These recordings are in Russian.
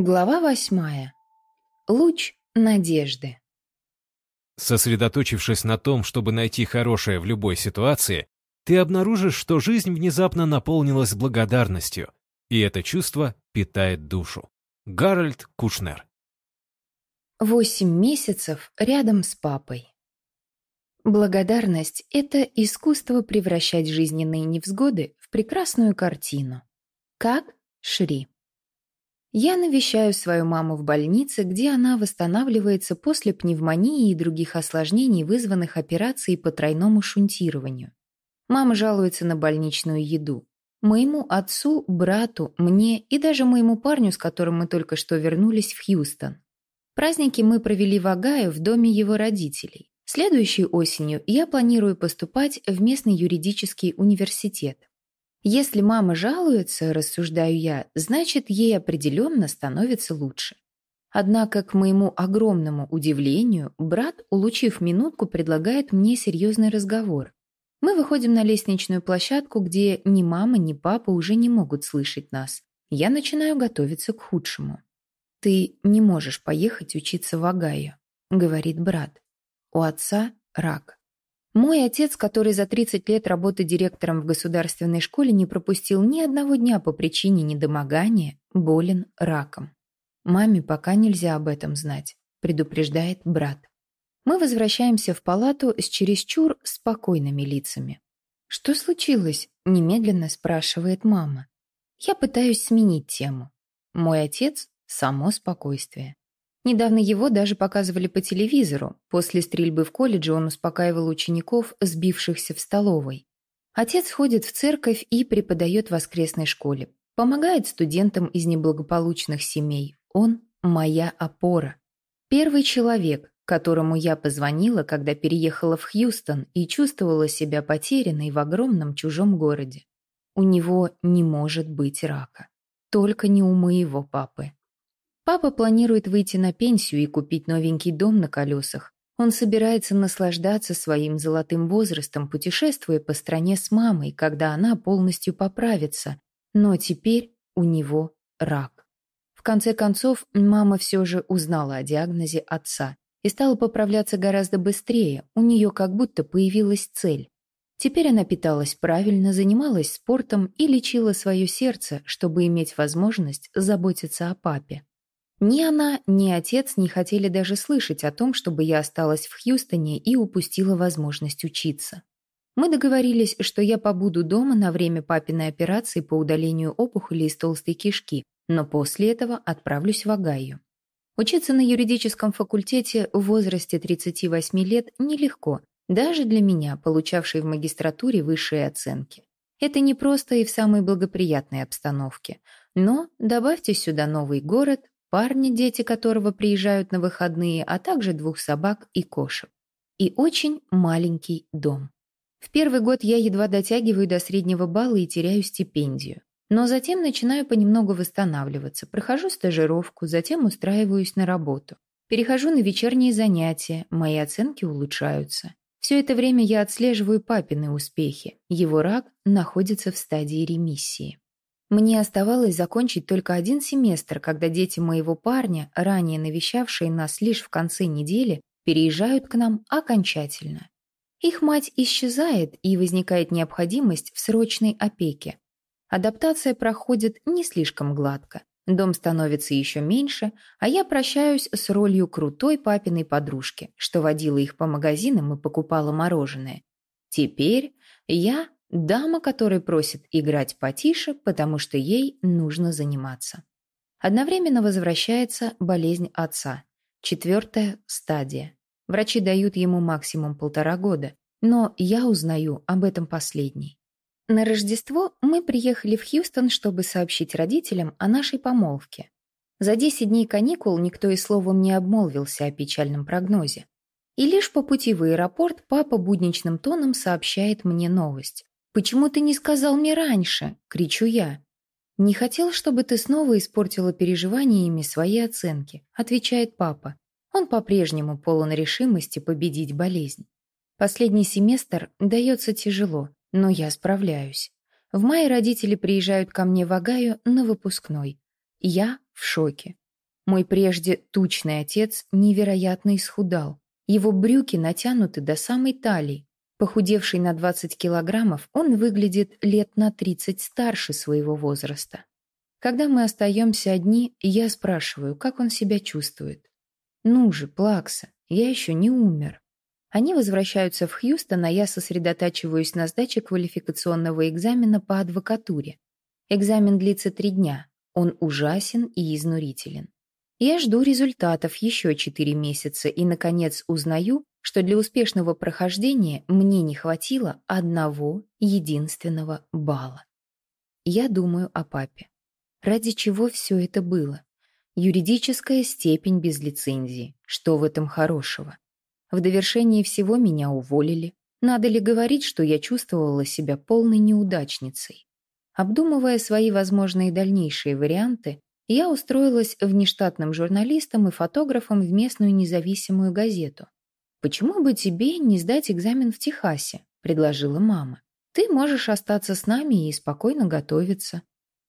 Глава восьмая. Луч надежды. Сосредоточившись на том, чтобы найти хорошее в любой ситуации, ты обнаружишь, что жизнь внезапно наполнилась благодарностью, и это чувство питает душу. Гарольд Кушнер. Восемь месяцев рядом с папой. Благодарность — это искусство превращать жизненные невзгоды в прекрасную картину. Как Шри. Я навещаю свою маму в больнице, где она восстанавливается после пневмонии и других осложнений, вызванных операцией по тройному шунтированию. Мама жалуется на больничную еду. Моему отцу, брату, мне и даже моему парню, с которым мы только что вернулись в Хьюстон. Праздники мы провели в Огайо в доме его родителей. Следующей осенью я планирую поступать в местный юридический университет. Если мама жалуется, рассуждаю я, значит, ей определенно становится лучше. Однако, к моему огромному удивлению, брат, улучив минутку, предлагает мне серьезный разговор. Мы выходим на лестничную площадку, где ни мама, ни папа уже не могут слышать нас. Я начинаю готовиться к худшему. «Ты не можешь поехать учиться в Огайо», — говорит брат. «У отца рак». Мой отец, который за 30 лет работы директором в государственной школе не пропустил ни одного дня по причине недомогания, болен раком. Маме пока нельзя об этом знать, предупреждает брат. Мы возвращаемся в палату с чересчур спокойными лицами. «Что случилось?» – немедленно спрашивает мама. Я пытаюсь сменить тему. Мой отец – само спокойствие. Недавно его даже показывали по телевизору. После стрельбы в колледже он успокаивал учеников, сбившихся в столовой. Отец ходит в церковь и преподает в воскресной школе. Помогает студентам из неблагополучных семей. Он – моя опора. Первый человек, которому я позвонила, когда переехала в Хьюстон и чувствовала себя потерянной в огромном чужом городе. У него не может быть рака. Только не у моего папы. Папа планирует выйти на пенсию и купить новенький дом на колесах. Он собирается наслаждаться своим золотым возрастом, путешествуя по стране с мамой, когда она полностью поправится. Но теперь у него рак. В конце концов, мама все же узнала о диагнозе отца и стала поправляться гораздо быстрее, у нее как будто появилась цель. Теперь она питалась правильно, занималась спортом и лечила свое сердце, чтобы иметь возможность заботиться о папе. Ни она, ни отец не хотели даже слышать о том, чтобы я осталась в Хьюстоне и упустила возможность учиться. Мы договорились, что я побуду дома на время папиной операции по удалению опухоли из толстой кишки, но после этого отправлюсь в Огайо. Учиться на юридическом факультете в возрасте 38 лет нелегко, даже для меня, получавшей в магистратуре высшие оценки. Это не просто и в самой благоприятной обстановке. Но добавьте сюда новый город, парня, дети которого приезжают на выходные, а также двух собак и кошек. И очень маленький дом. В первый год я едва дотягиваю до среднего балла и теряю стипендию. Но затем начинаю понемногу восстанавливаться, прохожу стажировку, затем устраиваюсь на работу. Перехожу на вечерние занятия, мои оценки улучшаются. Все это время я отслеживаю папины успехи. Его рак находится в стадии ремиссии. Мне оставалось закончить только один семестр, когда дети моего парня, ранее навещавшие нас лишь в конце недели, переезжают к нам окончательно. Их мать исчезает, и возникает необходимость в срочной опеке. Адаптация проходит не слишком гладко. Дом становится еще меньше, а я прощаюсь с ролью крутой папиной подружки, что водила их по магазинам и покупала мороженое. Теперь я Дама, которая просит играть потише, потому что ей нужно заниматься. Одновременно возвращается болезнь отца. Четвертая стадия. Врачи дают ему максимум полтора года, но я узнаю об этом последней. На Рождество мы приехали в Хьюстон, чтобы сообщить родителям о нашей помолвке. За 10 дней каникул никто и словом не обмолвился о печальном прогнозе. И лишь по пути в аэропорт папа будничным тоном сообщает мне новость. «Почему ты не сказал мне раньше?» — кричу я. «Не хотел, чтобы ты снова испортила переживаниями свои оценки», — отвечает папа. Он по-прежнему полон решимости победить болезнь. Последний семестр дается тяжело, но я справляюсь. В мае родители приезжают ко мне в Агаю на выпускной. Я в шоке. Мой прежде тучный отец невероятно исхудал. Его брюки натянуты до самой талии. Похудевший на 20 килограммов, он выглядит лет на 30 старше своего возраста. Когда мы остаемся одни, я спрашиваю, как он себя чувствует. «Ну же, Плакса, я еще не умер». Они возвращаются в Хьюстон, а я сосредотачиваюсь на сдаче квалификационного экзамена по адвокатуре. Экзамен длится три дня. Он ужасен и изнурителен. Я жду результатов еще четыре месяца и, наконец, узнаю, что для успешного прохождения мне не хватило одного единственного балла. Я думаю о папе. Ради чего все это было? Юридическая степень без лицензии. Что в этом хорошего? В довершении всего меня уволили. Надо ли говорить, что я чувствовала себя полной неудачницей? Обдумывая свои возможные дальнейшие варианты, я устроилась внештатным журналистом и фотографом в местную независимую газету. «Почему бы тебе не сдать экзамен в Техасе?» – предложила мама. «Ты можешь остаться с нами и спокойно готовиться.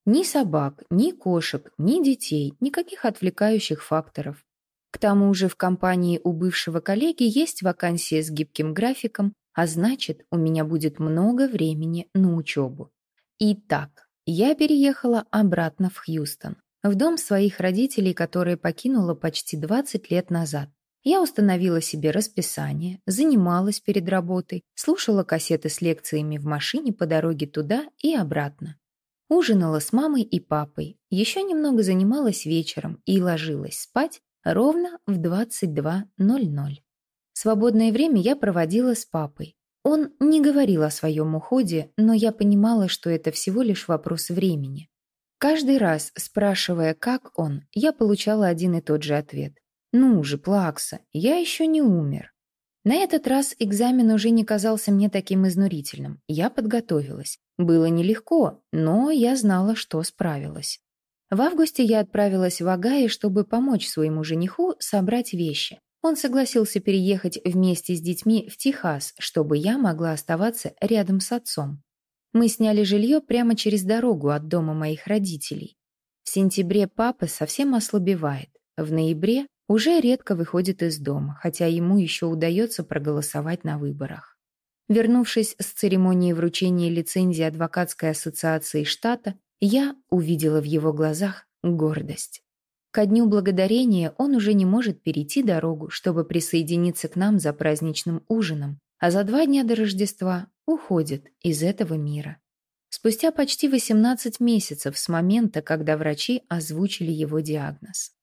Ни собак, ни кошек, ни детей, никаких отвлекающих факторов. К тому же в компании у бывшего коллеги есть вакансия с гибким графиком, а значит, у меня будет много времени на учебу. Итак, я переехала обратно в Хьюстон, в дом своих родителей, которые покинула почти 20 лет назад. Я установила себе расписание, занималась перед работой, слушала кассеты с лекциями в машине по дороге туда и обратно. Ужинала с мамой и папой, еще немного занималась вечером и ложилась спать ровно в 22.00. Свободное время я проводила с папой. Он не говорил о своем уходе, но я понимала, что это всего лишь вопрос времени. Каждый раз, спрашивая, как он, я получала один и тот же ответ. «Ну же, Плакса, я еще не умер». На этот раз экзамен уже не казался мне таким изнурительным. Я подготовилась. Было нелегко, но я знала, что справилась. В августе я отправилась в Агае, чтобы помочь своему жениху собрать вещи. Он согласился переехать вместе с детьми в Техас, чтобы я могла оставаться рядом с отцом. Мы сняли жилье прямо через дорогу от дома моих родителей. В сентябре папа совсем ослабевает. В ноябре уже редко выходит из дома, хотя ему еще удается проголосовать на выборах. Вернувшись с церемонии вручения лицензии адвокатской ассоциации штата, я увидела в его глазах гордость. Ко дню благодарения он уже не может перейти дорогу, чтобы присоединиться к нам за праздничным ужином, а за два дня до Рождества уходит из этого мира. Спустя почти 18 месяцев с момента, когда врачи озвучили его диагноз.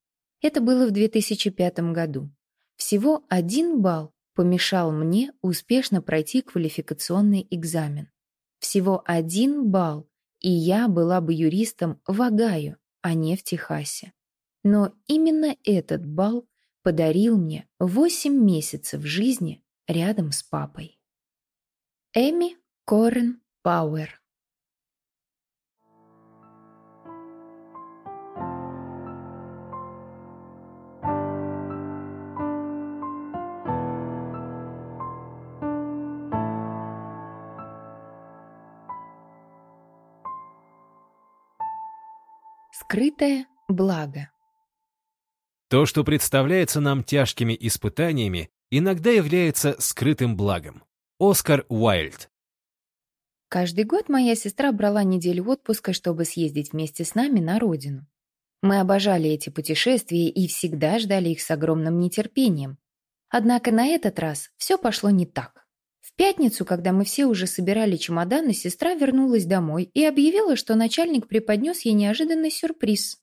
Это было в 2005 году. Всего один балл помешал мне успешно пройти квалификационный экзамен. Всего один балл, и я была бы юристом в Огайо, а не в Техасе. Но именно этот балл подарил мне 8 месяцев жизни рядом с папой. Эми Корен Пауэр Скрытое благо. То, что представляется нам тяжкими испытаниями, иногда является скрытым благом. Оскар Уайльд. Каждый год моя сестра брала неделю отпуска, чтобы съездить вместе с нами на родину. Мы обожали эти путешествия и всегда ждали их с огромным нетерпением. Однако на этот раз все пошло не так пятницу, когда мы все уже собирали чемоданы, сестра вернулась домой и объявила, что начальник преподнес ей неожиданный сюрприз.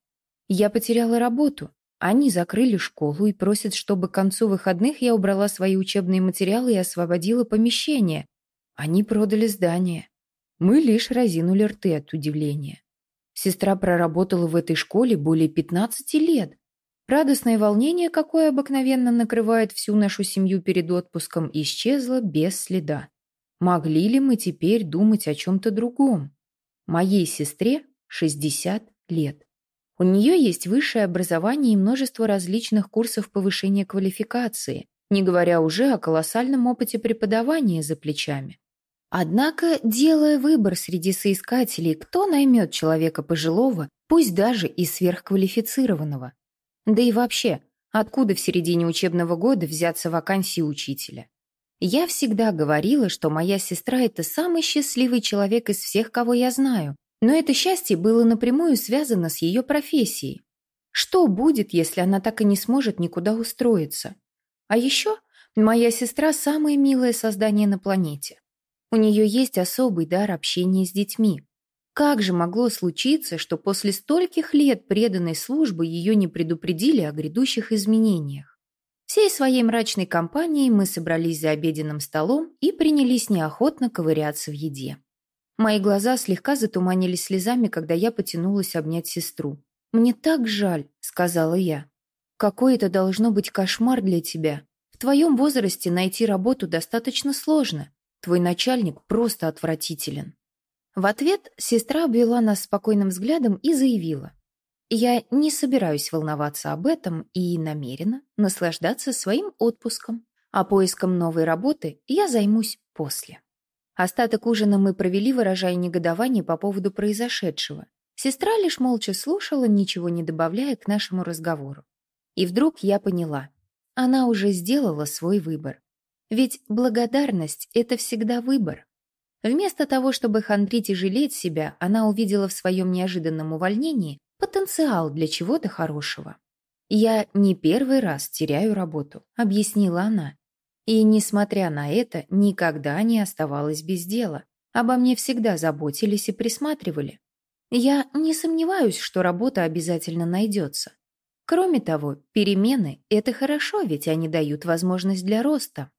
Я потеряла работу. Они закрыли школу и просят, чтобы к концу выходных я убрала свои учебные материалы и освободила помещение. Они продали здание. Мы лишь разинули рты от удивления. Сестра проработала в этой школе более 15 лет. Радостное волнение, какое обыкновенно накрывает всю нашу семью перед отпуском, исчезло без следа. Могли ли мы теперь думать о чем-то другом? Моей сестре 60 лет. У нее есть высшее образование и множество различных курсов повышения квалификации, не говоря уже о колоссальном опыте преподавания за плечами. Однако, делая выбор среди соискателей, кто наймет человека пожилого, пусть даже и сверхквалифицированного, Да и вообще, откуда в середине учебного года взяться вакансии учителя? Я всегда говорила, что моя сестра — это самый счастливый человек из всех, кого я знаю, но это счастье было напрямую связано с ее профессией. Что будет, если она так и не сможет никуда устроиться? А еще моя сестра – самое милое создание на планете. У нее есть особый дар общения с детьми. Как же могло случиться, что после стольких лет преданной службы ее не предупредили о грядущих изменениях? Всей своей мрачной компанией мы собрались за обеденным столом и принялись неохотно ковыряться в еде. Мои глаза слегка затуманились слезами, когда я потянулась обнять сестру. «Мне так жаль», — сказала я. «Какой это должно быть кошмар для тебя. В твоем возрасте найти работу достаточно сложно. Твой начальник просто отвратителен». В ответ сестра обвела нас спокойным взглядом и заявила. «Я не собираюсь волноваться об этом и намерена наслаждаться своим отпуском, а поиском новой работы я займусь после». Остаток ужина мы провели, выражая негодование по поводу произошедшего. Сестра лишь молча слушала, ничего не добавляя к нашему разговору. И вдруг я поняла. Она уже сделала свой выбор. Ведь благодарность — это всегда выбор. Вместо того, чтобы хандрить и жалеть себя, она увидела в своем неожиданном увольнении потенциал для чего-то хорошего. «Я не первый раз теряю работу», — объяснила она. И, несмотря на это, никогда не оставалась без дела. Обо мне всегда заботились и присматривали. Я не сомневаюсь, что работа обязательно найдется. Кроме того, перемены – это хорошо, ведь они дают возможность для роста.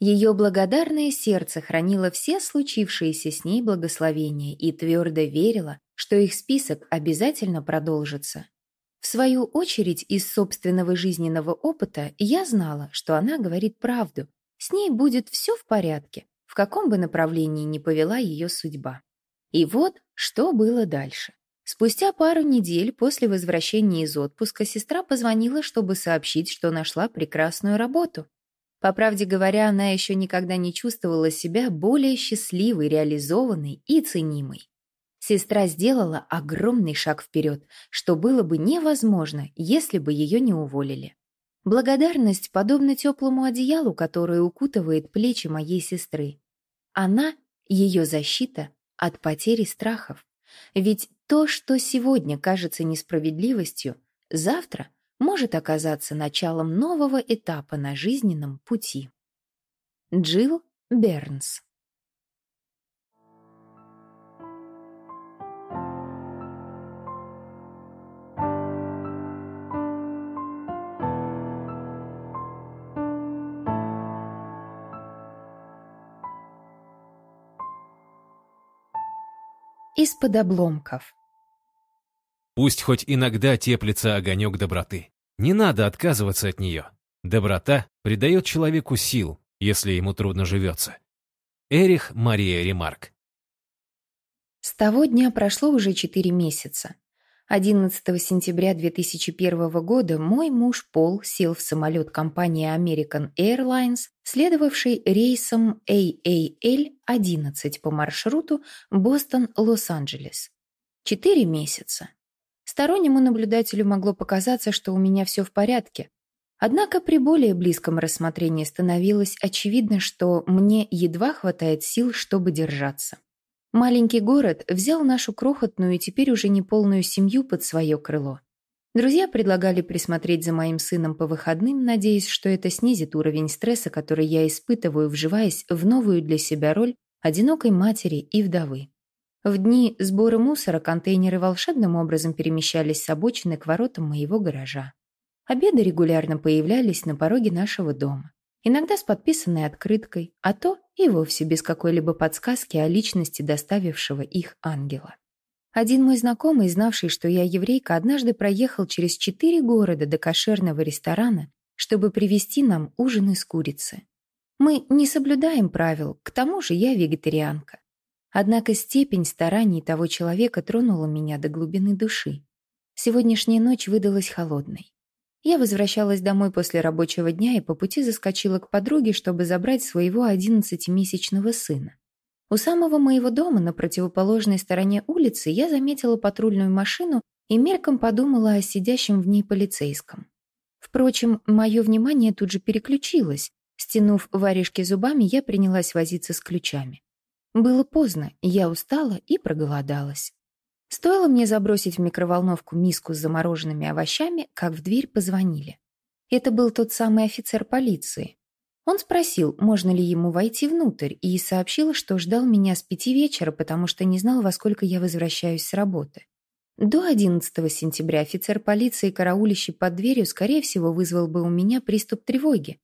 Ее благодарное сердце хранило все случившиеся с ней благословения и твердо верило, что их список обязательно продолжится. В свою очередь, из собственного жизненного опыта я знала, что она говорит правду. С ней будет все в порядке, в каком бы направлении ни повела ее судьба. И вот что было дальше. Спустя пару недель после возвращения из отпуска сестра позвонила, чтобы сообщить, что нашла прекрасную работу. По правде говоря, она еще никогда не чувствовала себя более счастливой, реализованной и ценимой. Сестра сделала огромный шаг вперед, что было бы невозможно, если бы ее не уволили. Благодарность подобна теплому одеялу, которое укутывает плечи моей сестры. Она — ее защита от потери страхов. Ведь то, что сегодня кажется несправедливостью, завтра может оказаться началом нового этапа на жизненном пути. Джилл Бернс из-под обломков. Пусть хоть иногда теплится огонек доброты. Не надо отказываться от нее. Доброта придает человеку сил, если ему трудно живется. Эрих Мария Ремарк С того дня прошло уже четыре месяца. 11 сентября 2001 года мой муж Пол сел в самолет компании American Airlines, следовавший рейсом AAL-11 по маршруту Бостон-Лос-Анджелес. Четыре месяца. Стороннему наблюдателю могло показаться, что у меня все в порядке. Однако при более близком рассмотрении становилось очевидно, что мне едва хватает сил, чтобы держаться. Маленький город взял нашу крохотную и теперь уже неполную семью под свое крыло. Друзья предлагали присмотреть за моим сыном по выходным, надеясь, что это снизит уровень стресса, который я испытываю, вживаясь в новую для себя роль одинокой матери и вдовы. В дни сбора мусора контейнеры волшебным образом перемещались с обочины к воротам моего гаража. Обеды регулярно появлялись на пороге нашего дома иногда с подписанной открыткой, а то и вовсе без какой-либо подсказки о личности доставившего их ангела. Один мой знакомый, знавший, что я еврейка, однажды проехал через четыре города до кошерного ресторана, чтобы привезти нам ужин из курицы. Мы не соблюдаем правил, к тому же я вегетарианка. Однако степень стараний того человека тронула меня до глубины души. Сегодняшняя ночь выдалась холодной. Я возвращалась домой после рабочего дня и по пути заскочила к подруге, чтобы забрать своего одиннадцатимесячного сына. У самого моего дома на противоположной стороне улицы я заметила патрульную машину и мельком подумала о сидящем в ней полицейском. Впрочем, мое внимание тут же переключилось. Стянув варежки зубами, я принялась возиться с ключами. Было поздно, я устала и проголодалась. Стоило мне забросить в микроволновку миску с замороженными овощами, как в дверь позвонили. Это был тот самый офицер полиции. Он спросил, можно ли ему войти внутрь, и сообщил, что ждал меня с пяти вечера, потому что не знал, во сколько я возвращаюсь с работы. До 11 сентября офицер полиции, караулищий под дверью, скорее всего, вызвал бы у меня приступ тревоги.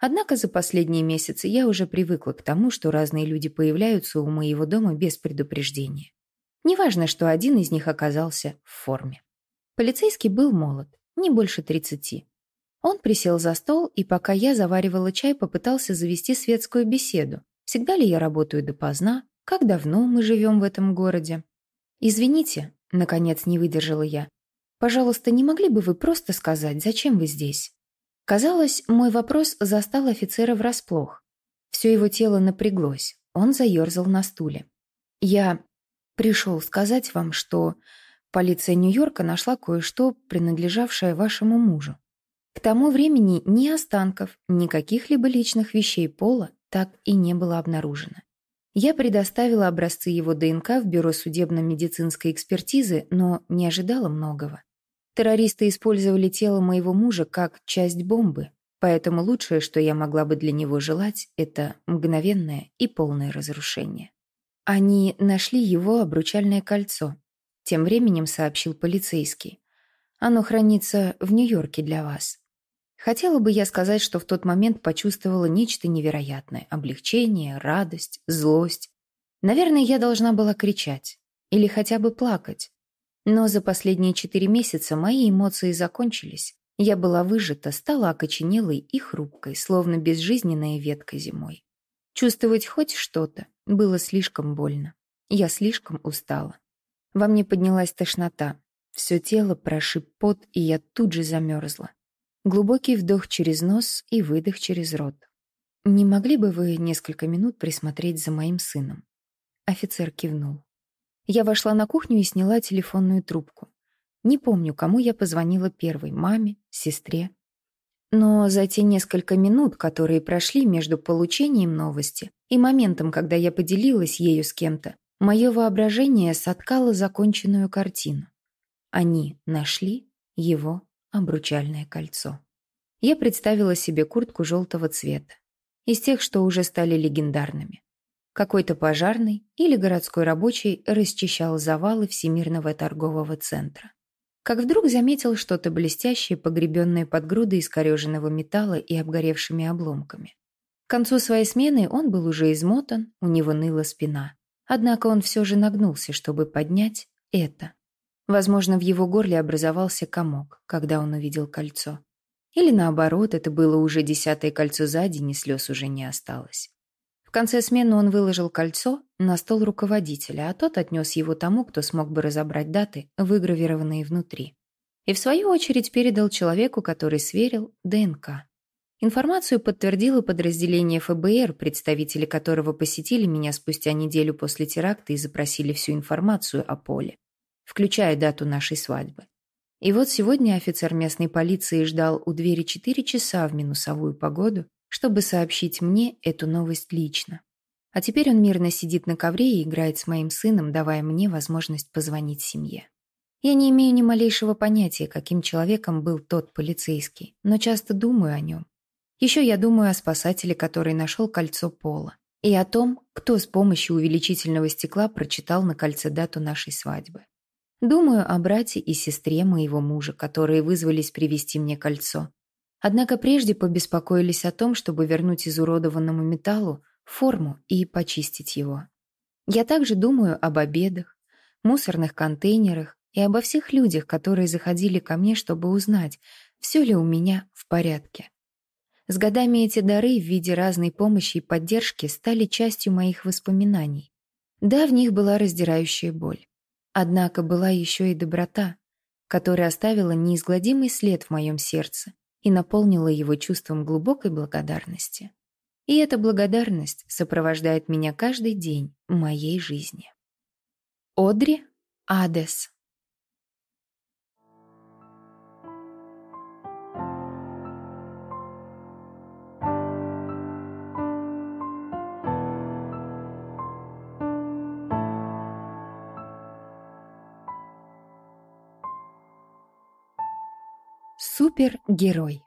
Однако за последние месяцы я уже привыкла к тому, что разные люди появляются у моего дома без предупреждения. Неважно, что один из них оказался в форме. Полицейский был молод, не больше тридцати. Он присел за стол, и пока я заваривала чай, попытался завести светскую беседу. Всегда ли я работаю допоздна? Как давно мы живем в этом городе? «Извините», — наконец не выдержала я. «Пожалуйста, не могли бы вы просто сказать, зачем вы здесь?» Казалось, мой вопрос застал офицера врасплох. Все его тело напряглось, он заерзал на стуле. «Я пришел сказать вам, что полиция Нью-Йорка нашла кое-что, принадлежавшее вашему мужу. К тому времени ни останков, ни каких-либо личных вещей Пола так и не было обнаружено. Я предоставила образцы его ДНК в Бюро судебно-медицинской экспертизы, но не ожидала многого. Террористы использовали тело моего мужа как часть бомбы, поэтому лучшее, что я могла бы для него желать, это мгновенное и полное разрушение. Они нашли его обручальное кольцо. Тем временем сообщил полицейский. Оно хранится в Нью-Йорке для вас. Хотела бы я сказать, что в тот момент почувствовала нечто невероятное. Облегчение, радость, злость. Наверное, я должна была кричать. Или хотя бы плакать. Но за последние четыре месяца мои эмоции закончились. Я была выжата, стала окоченелой и хрупкой, словно безжизненная ветка зимой. Чувствовать хоть что-то было слишком больно. Я слишком устала. Во мне поднялась тошнота. Все тело прошиб пот, и я тут же замерзла. Глубокий вдох через нос и выдох через рот. «Не могли бы вы несколько минут присмотреть за моим сыном?» Офицер кивнул. Я вошла на кухню и сняла телефонную трубку. Не помню, кому я позвонила первой, маме, сестре. Но за те несколько минут, которые прошли между получением новости и моментом, когда я поделилась ею с кем-то, мое воображение соткало законченную картину. Они нашли его обручальное кольцо. Я представила себе куртку желтого цвета, из тех, что уже стали легендарными. Какой-то пожарный или городской рабочий расчищал завалы Всемирного торгового центра. Как вдруг заметил что-то блестящее, погребенное под грудой искореженного металла и обгоревшими обломками. К концу своей смены он был уже измотан, у него ныла спина. Однако он все же нагнулся, чтобы поднять это. Возможно, в его горле образовался комок, когда он увидел кольцо. Или наоборот, это было уже десятое кольцо за день, слез уже не осталось. В конце смены он выложил кольцо на стол руководителя, а тот отнес его тому, кто смог бы разобрать даты, выгравированные внутри. И в свою очередь передал человеку, который сверил ДНК. Информацию подтвердило подразделение ФБР, представители которого посетили меня спустя неделю после теракта и запросили всю информацию о Поле включая дату нашей свадьбы. И вот сегодня офицер местной полиции ждал у двери четыре часа в минусовую погоду, чтобы сообщить мне эту новость лично. А теперь он мирно сидит на ковре и играет с моим сыном, давая мне возможность позвонить семье. Я не имею ни малейшего понятия, каким человеком был тот полицейский, но часто думаю о нем. Еще я думаю о спасателе, который нашел кольцо Пола, и о том, кто с помощью увеличительного стекла прочитал на кольце дату нашей свадьбы. Думаю о брате и сестре моего мужа, которые вызвались привести мне кольцо. Однако прежде побеспокоились о том, чтобы вернуть изуродованному металлу форму и почистить его. Я также думаю об обедах, мусорных контейнерах и обо всех людях, которые заходили ко мне, чтобы узнать, все ли у меня в порядке. С годами эти дары в виде разной помощи и поддержки стали частью моих воспоминаний. Да, в них была раздирающая боль. Однако была еще и доброта, которая оставила неизгладимый след в моем сердце и наполнила его чувством глубокой благодарности. И эта благодарность сопровождает меня каждый день моей жизни. Одри Адес Супергерой.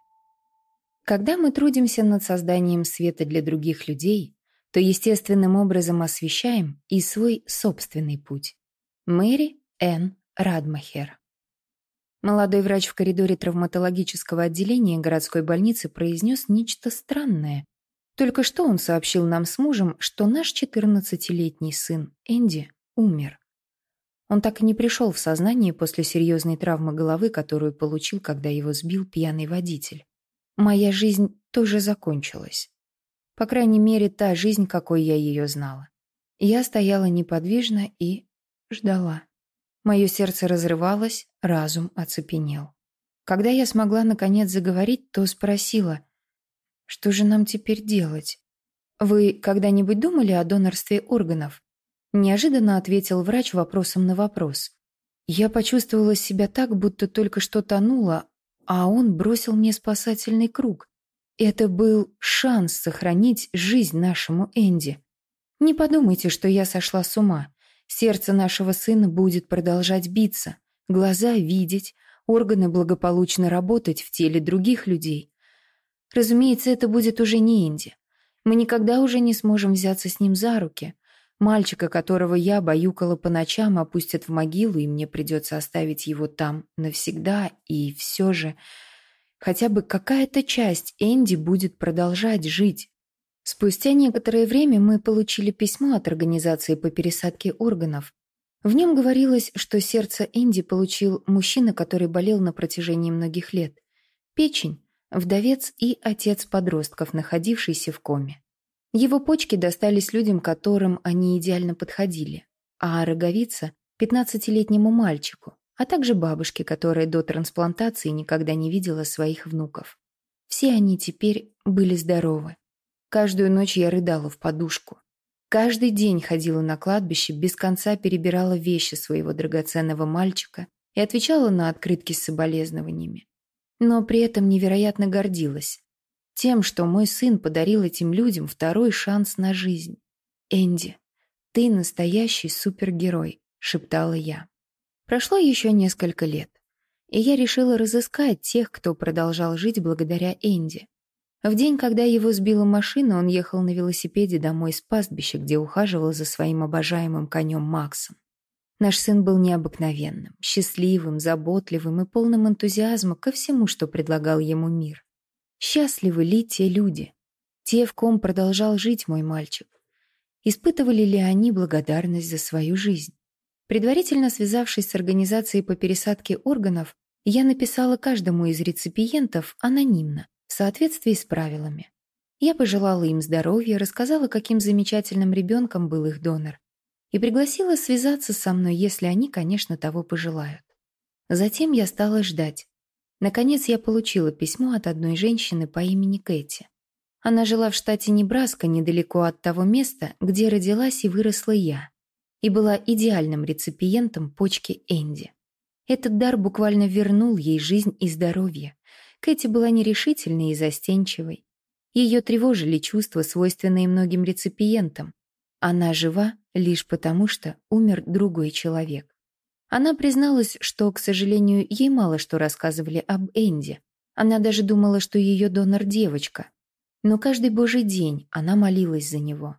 Когда мы трудимся над созданием света для других людей, то естественным образом освещаем и свой собственный путь. Мэри Н. Радмахер. Молодой врач в коридоре травматологического отделения городской больницы произнес нечто странное. Только что он сообщил нам с мужем, что наш 14-летний сын Энди умер. Он так и не пришел в сознание после серьезной травмы головы, которую получил, когда его сбил пьяный водитель. Моя жизнь тоже закончилась. По крайней мере, та жизнь, какой я ее знала. Я стояла неподвижно и ждала. Мое сердце разрывалось, разум оцепенел. Когда я смогла наконец заговорить, то спросила, что же нам теперь делать? Вы когда-нибудь думали о донорстве органов? Неожиданно ответил врач вопросом на вопрос. Я почувствовала себя так, будто только что тонула, а он бросил мне спасательный круг. Это был шанс сохранить жизнь нашему Энди. Не подумайте, что я сошла с ума. Сердце нашего сына будет продолжать биться, глаза видеть, органы благополучно работать в теле других людей. Разумеется, это будет уже не Энди. Мы никогда уже не сможем взяться с ним за руки, Мальчика, которого я баюкала по ночам, опустят в могилу, и мне придется оставить его там навсегда, и все же хотя бы какая-то часть Энди будет продолжать жить. Спустя некоторое время мы получили письмо от организации по пересадке органов. В нем говорилось, что сердце Энди получил мужчина, который болел на протяжении многих лет. Печень, вдовец и отец подростков, находившийся в коме. Его почки достались людям, которым они идеально подходили, а роговица – 15-летнему мальчику, а также бабушке, которая до трансплантации никогда не видела своих внуков. Все они теперь были здоровы. Каждую ночь я рыдала в подушку. Каждый день ходила на кладбище, без конца перебирала вещи своего драгоценного мальчика и отвечала на открытки с соболезнованиями. Но при этом невероятно гордилась. Тем, что мой сын подарил этим людям второй шанс на жизнь. «Энди, ты настоящий супергерой», — шептала я. Прошло еще несколько лет, и я решила разыскать тех, кто продолжал жить благодаря Энди. В день, когда его сбила машина, он ехал на велосипеде домой с пастбища, где ухаживал за своим обожаемым конем Максом. Наш сын был необыкновенным, счастливым, заботливым и полным энтузиазма ко всему, что предлагал ему мир. Счастливы ли те люди? Те, в ком продолжал жить мой мальчик? Испытывали ли они благодарность за свою жизнь? Предварительно связавшись с организацией по пересадке органов, я написала каждому из реципиентов анонимно, в соответствии с правилами. Я пожелала им здоровья, рассказала, каким замечательным ребенком был их донор, и пригласила связаться со мной, если они, конечно, того пожелают. Затем я стала ждать, Наконец я получила письмо от одной женщины по имени Кэти. Она жила в штате Небраска, недалеко от того места, где родилась и выросла я, и была идеальным реципиентом почки Энди. Этот дар буквально вернул ей жизнь и здоровье. Кэти была нерешительной и застенчивой. Ее тревожили чувства, свойственные многим реципиентам. Она жива лишь потому, что умер другой человек. Она призналась, что, к сожалению, ей мало что рассказывали об Энди. Она даже думала, что ее донор девочка. Но каждый божий день она молилась за него.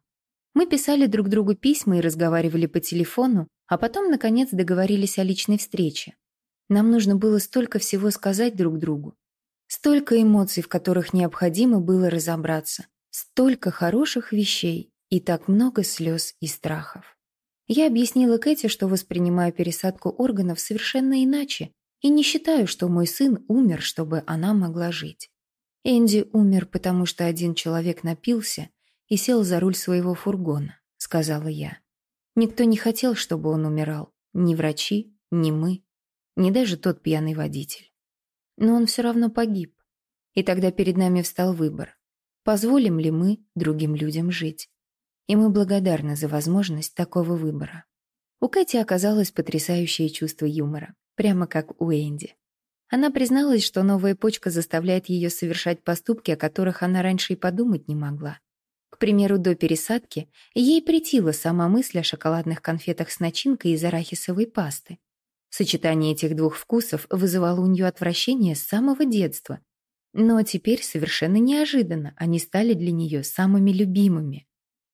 Мы писали друг другу письма и разговаривали по телефону, а потом, наконец, договорились о личной встрече. Нам нужно было столько всего сказать друг другу. Столько эмоций, в которых необходимо было разобраться. Столько хороших вещей и так много слез и страхов. Я объяснила Кэти, что воспринимаю пересадку органов совершенно иначе и не считаю, что мой сын умер, чтобы она могла жить. Энди умер, потому что один человек напился и сел за руль своего фургона, сказала я. Никто не хотел, чтобы он умирал. Ни врачи, ни мы, ни даже тот пьяный водитель. Но он все равно погиб. И тогда перед нами встал выбор. Позволим ли мы другим людям жить? И мы благодарны за возможность такого выбора. У Кэти оказалось потрясающее чувство юмора, прямо как у Энди. Она призналась, что новая почка заставляет ее совершать поступки, о которых она раньше и подумать не могла. К примеру, до пересадки ей притила сама мысль о шоколадных конфетах с начинкой из арахисовой пасты. Сочетание этих двух вкусов вызывало у нее отвращение с самого детства. Но теперь совершенно неожиданно они стали для нее самыми любимыми.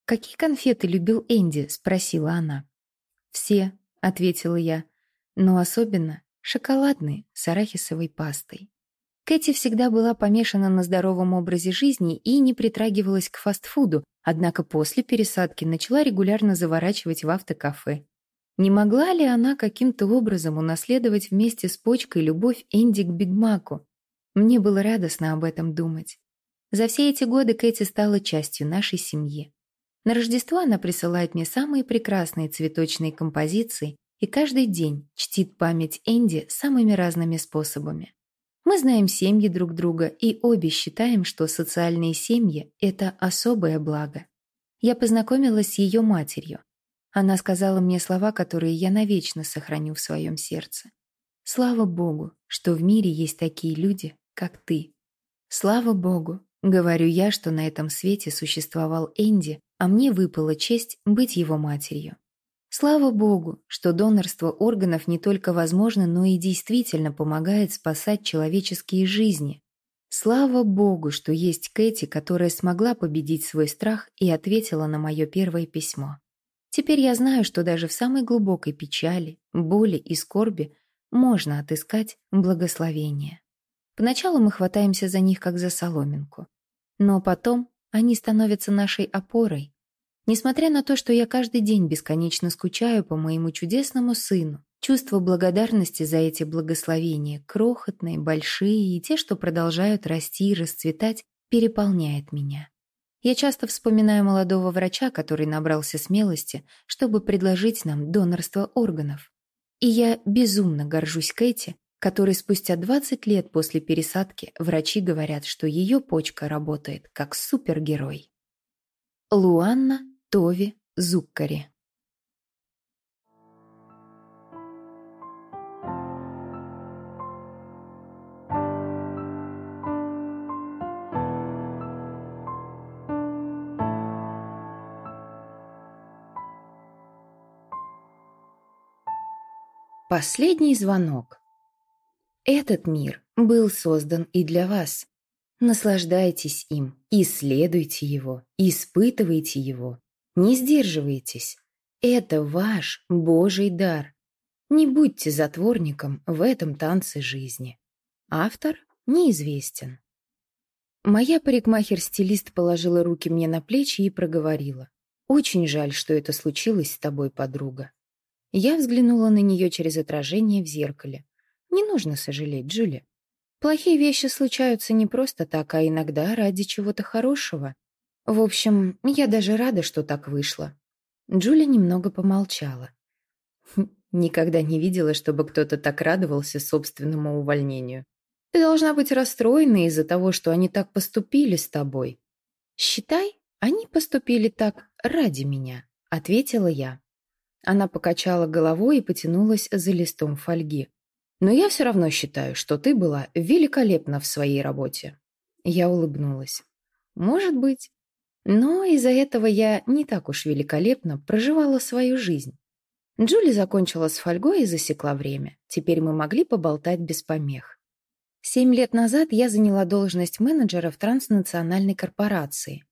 «Какие конфеты любил Энди?» — спросила она. «Все», — ответила я, — «но особенно шоколадные с арахисовой пастой». Кэти всегда была помешана на здоровом образе жизни и не притрагивалась к фастфуду, однако после пересадки начала регулярно заворачивать в автокафе. Не могла ли она каким-то образом унаследовать вместе с почкой любовь Энди к Бигмаку? Мне было радостно об этом думать. За все эти годы Кэти стала частью нашей семьи. На Рождество она присылает мне самые прекрасные цветочные композиции и каждый день чтит память Энди самыми разными способами. Мы знаем семьи друг друга и обе считаем, что социальные семьи – это особое благо. Я познакомилась с ее матерью. Она сказала мне слова, которые я навечно сохраню в своем сердце. Слава Богу, что в мире есть такие люди, как ты. Слава Богу, говорю я, что на этом свете существовал Энди, а мне выпала честь быть его матерью. Слава Богу, что донорство органов не только возможно, но и действительно помогает спасать человеческие жизни. Слава Богу, что есть Кэти, которая смогла победить свой страх и ответила на мое первое письмо. Теперь я знаю, что даже в самой глубокой печали, боли и скорби можно отыскать благословение. Поначалу мы хватаемся за них, как за соломинку. Но потом они становятся нашей опорой. Несмотря на то, что я каждый день бесконечно скучаю по моему чудесному сыну, чувство благодарности за эти благословения, крохотные, большие и те, что продолжают расти и расцветать, переполняет меня. Я часто вспоминаю молодого врача, который набрался смелости, чтобы предложить нам донорство органов. И я безумно горжусь Кэти, которой спустя 20 лет после пересадки врачи говорят, что ее почка работает как супергерой. Луанна Тови Зуккари Последний звонок. Этот мир был создан и для вас. Наслаждайтесь им, исследуйте его, испытывайте его, не сдерживайтесь. Это ваш Божий дар. Не будьте затворником в этом танце жизни. Автор неизвестен. Моя парикмахер-стилист положила руки мне на плечи и проговорила. «Очень жаль, что это случилось с тобой, подруга». Я взглянула на нее через отражение в зеркале. Не нужно сожалеть, Джули. Плохие вещи случаются не просто так, а иногда ради чего-то хорошего. В общем, я даже рада, что так вышло. Джули немного помолчала. «Хм, никогда не видела, чтобы кто-то так радовался собственному увольнению. Ты должна быть расстроена из-за того, что они так поступили с тобой. Считай, они поступили так ради меня, ответила я. Она покачала головой и потянулась за листом фольги. Но я все равно считаю, что ты была великолепна в своей работе. Я улыбнулась. Может быть. Но из-за этого я не так уж великолепно проживала свою жизнь. Джули закончила с фольгой и засекла время. Теперь мы могли поболтать без помех. Семь лет назад я заняла должность менеджера в транснациональной корпорации.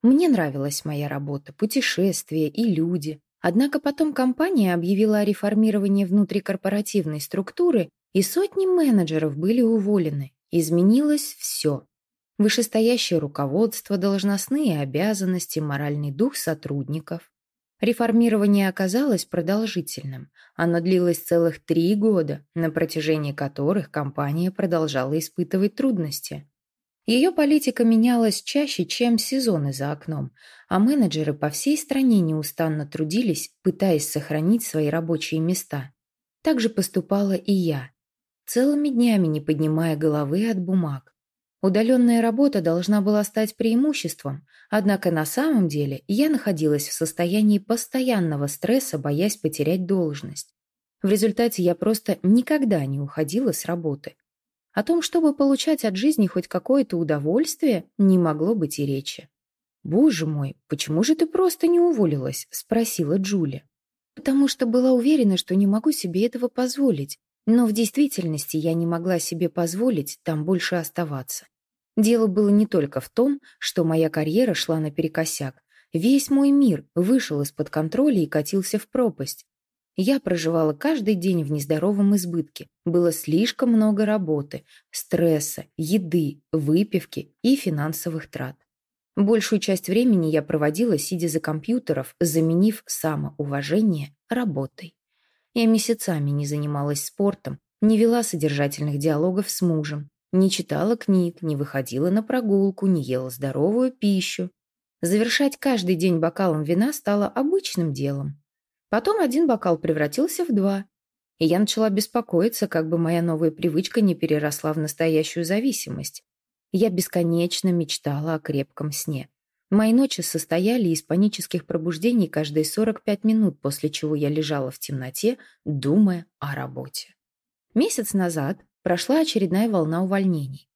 Мне нравилась моя работа, путешествия и люди. Однако потом компания объявила о реформировании внутрикорпоративной структуры, и сотни менеджеров были уволены. Изменилось все. Вышестоящее руководство, должностные обязанности, моральный дух сотрудников. Реформирование оказалось продолжительным. Оно длилось целых три года, на протяжении которых компания продолжала испытывать трудности. Ее политика менялась чаще, чем сезоны за окном, а менеджеры по всей стране неустанно трудились, пытаясь сохранить свои рабочие места. Так же поступала и я, целыми днями не поднимая головы от бумаг. Удаленная работа должна была стать преимуществом, однако на самом деле я находилась в состоянии постоянного стресса, боясь потерять должность. В результате я просто никогда не уходила с работы, о том, чтобы получать от жизни хоть какое-то удовольствие, не могло быть и речи. «Боже мой, почему же ты просто не уволилась?» – спросила Джули. потому что была уверена, что не могу себе этого позволить. Но в действительности я не могла себе позволить там больше оставаться. Дело было не только в том, что моя карьера шла наперекосяк. Весь мой мир вышел из-под контроля и катился в пропасть. Я проживала каждый день в нездоровом избытке. Было слишком много работы, стресса, еды, выпивки и финансовых трат. Большую часть времени я проводила, сидя за компьютеров, заменив самоуважение работой. Я месяцами не занималась спортом, не вела содержательных диалогов с мужем, не читала книг, не выходила на прогулку, не ела здоровую пищу. Завершать каждый день бокалом вина стало обычным делом. Потом один бокал превратился в два, и я начала беспокоиться, как бы моя новая привычка не переросла в настоящую зависимость. Я бесконечно мечтала о крепком сне. Мои ночи состояли из панических пробуждений каждые 45 минут, после чего я лежала в темноте, думая о работе. Месяц назад прошла очередная волна увольнений.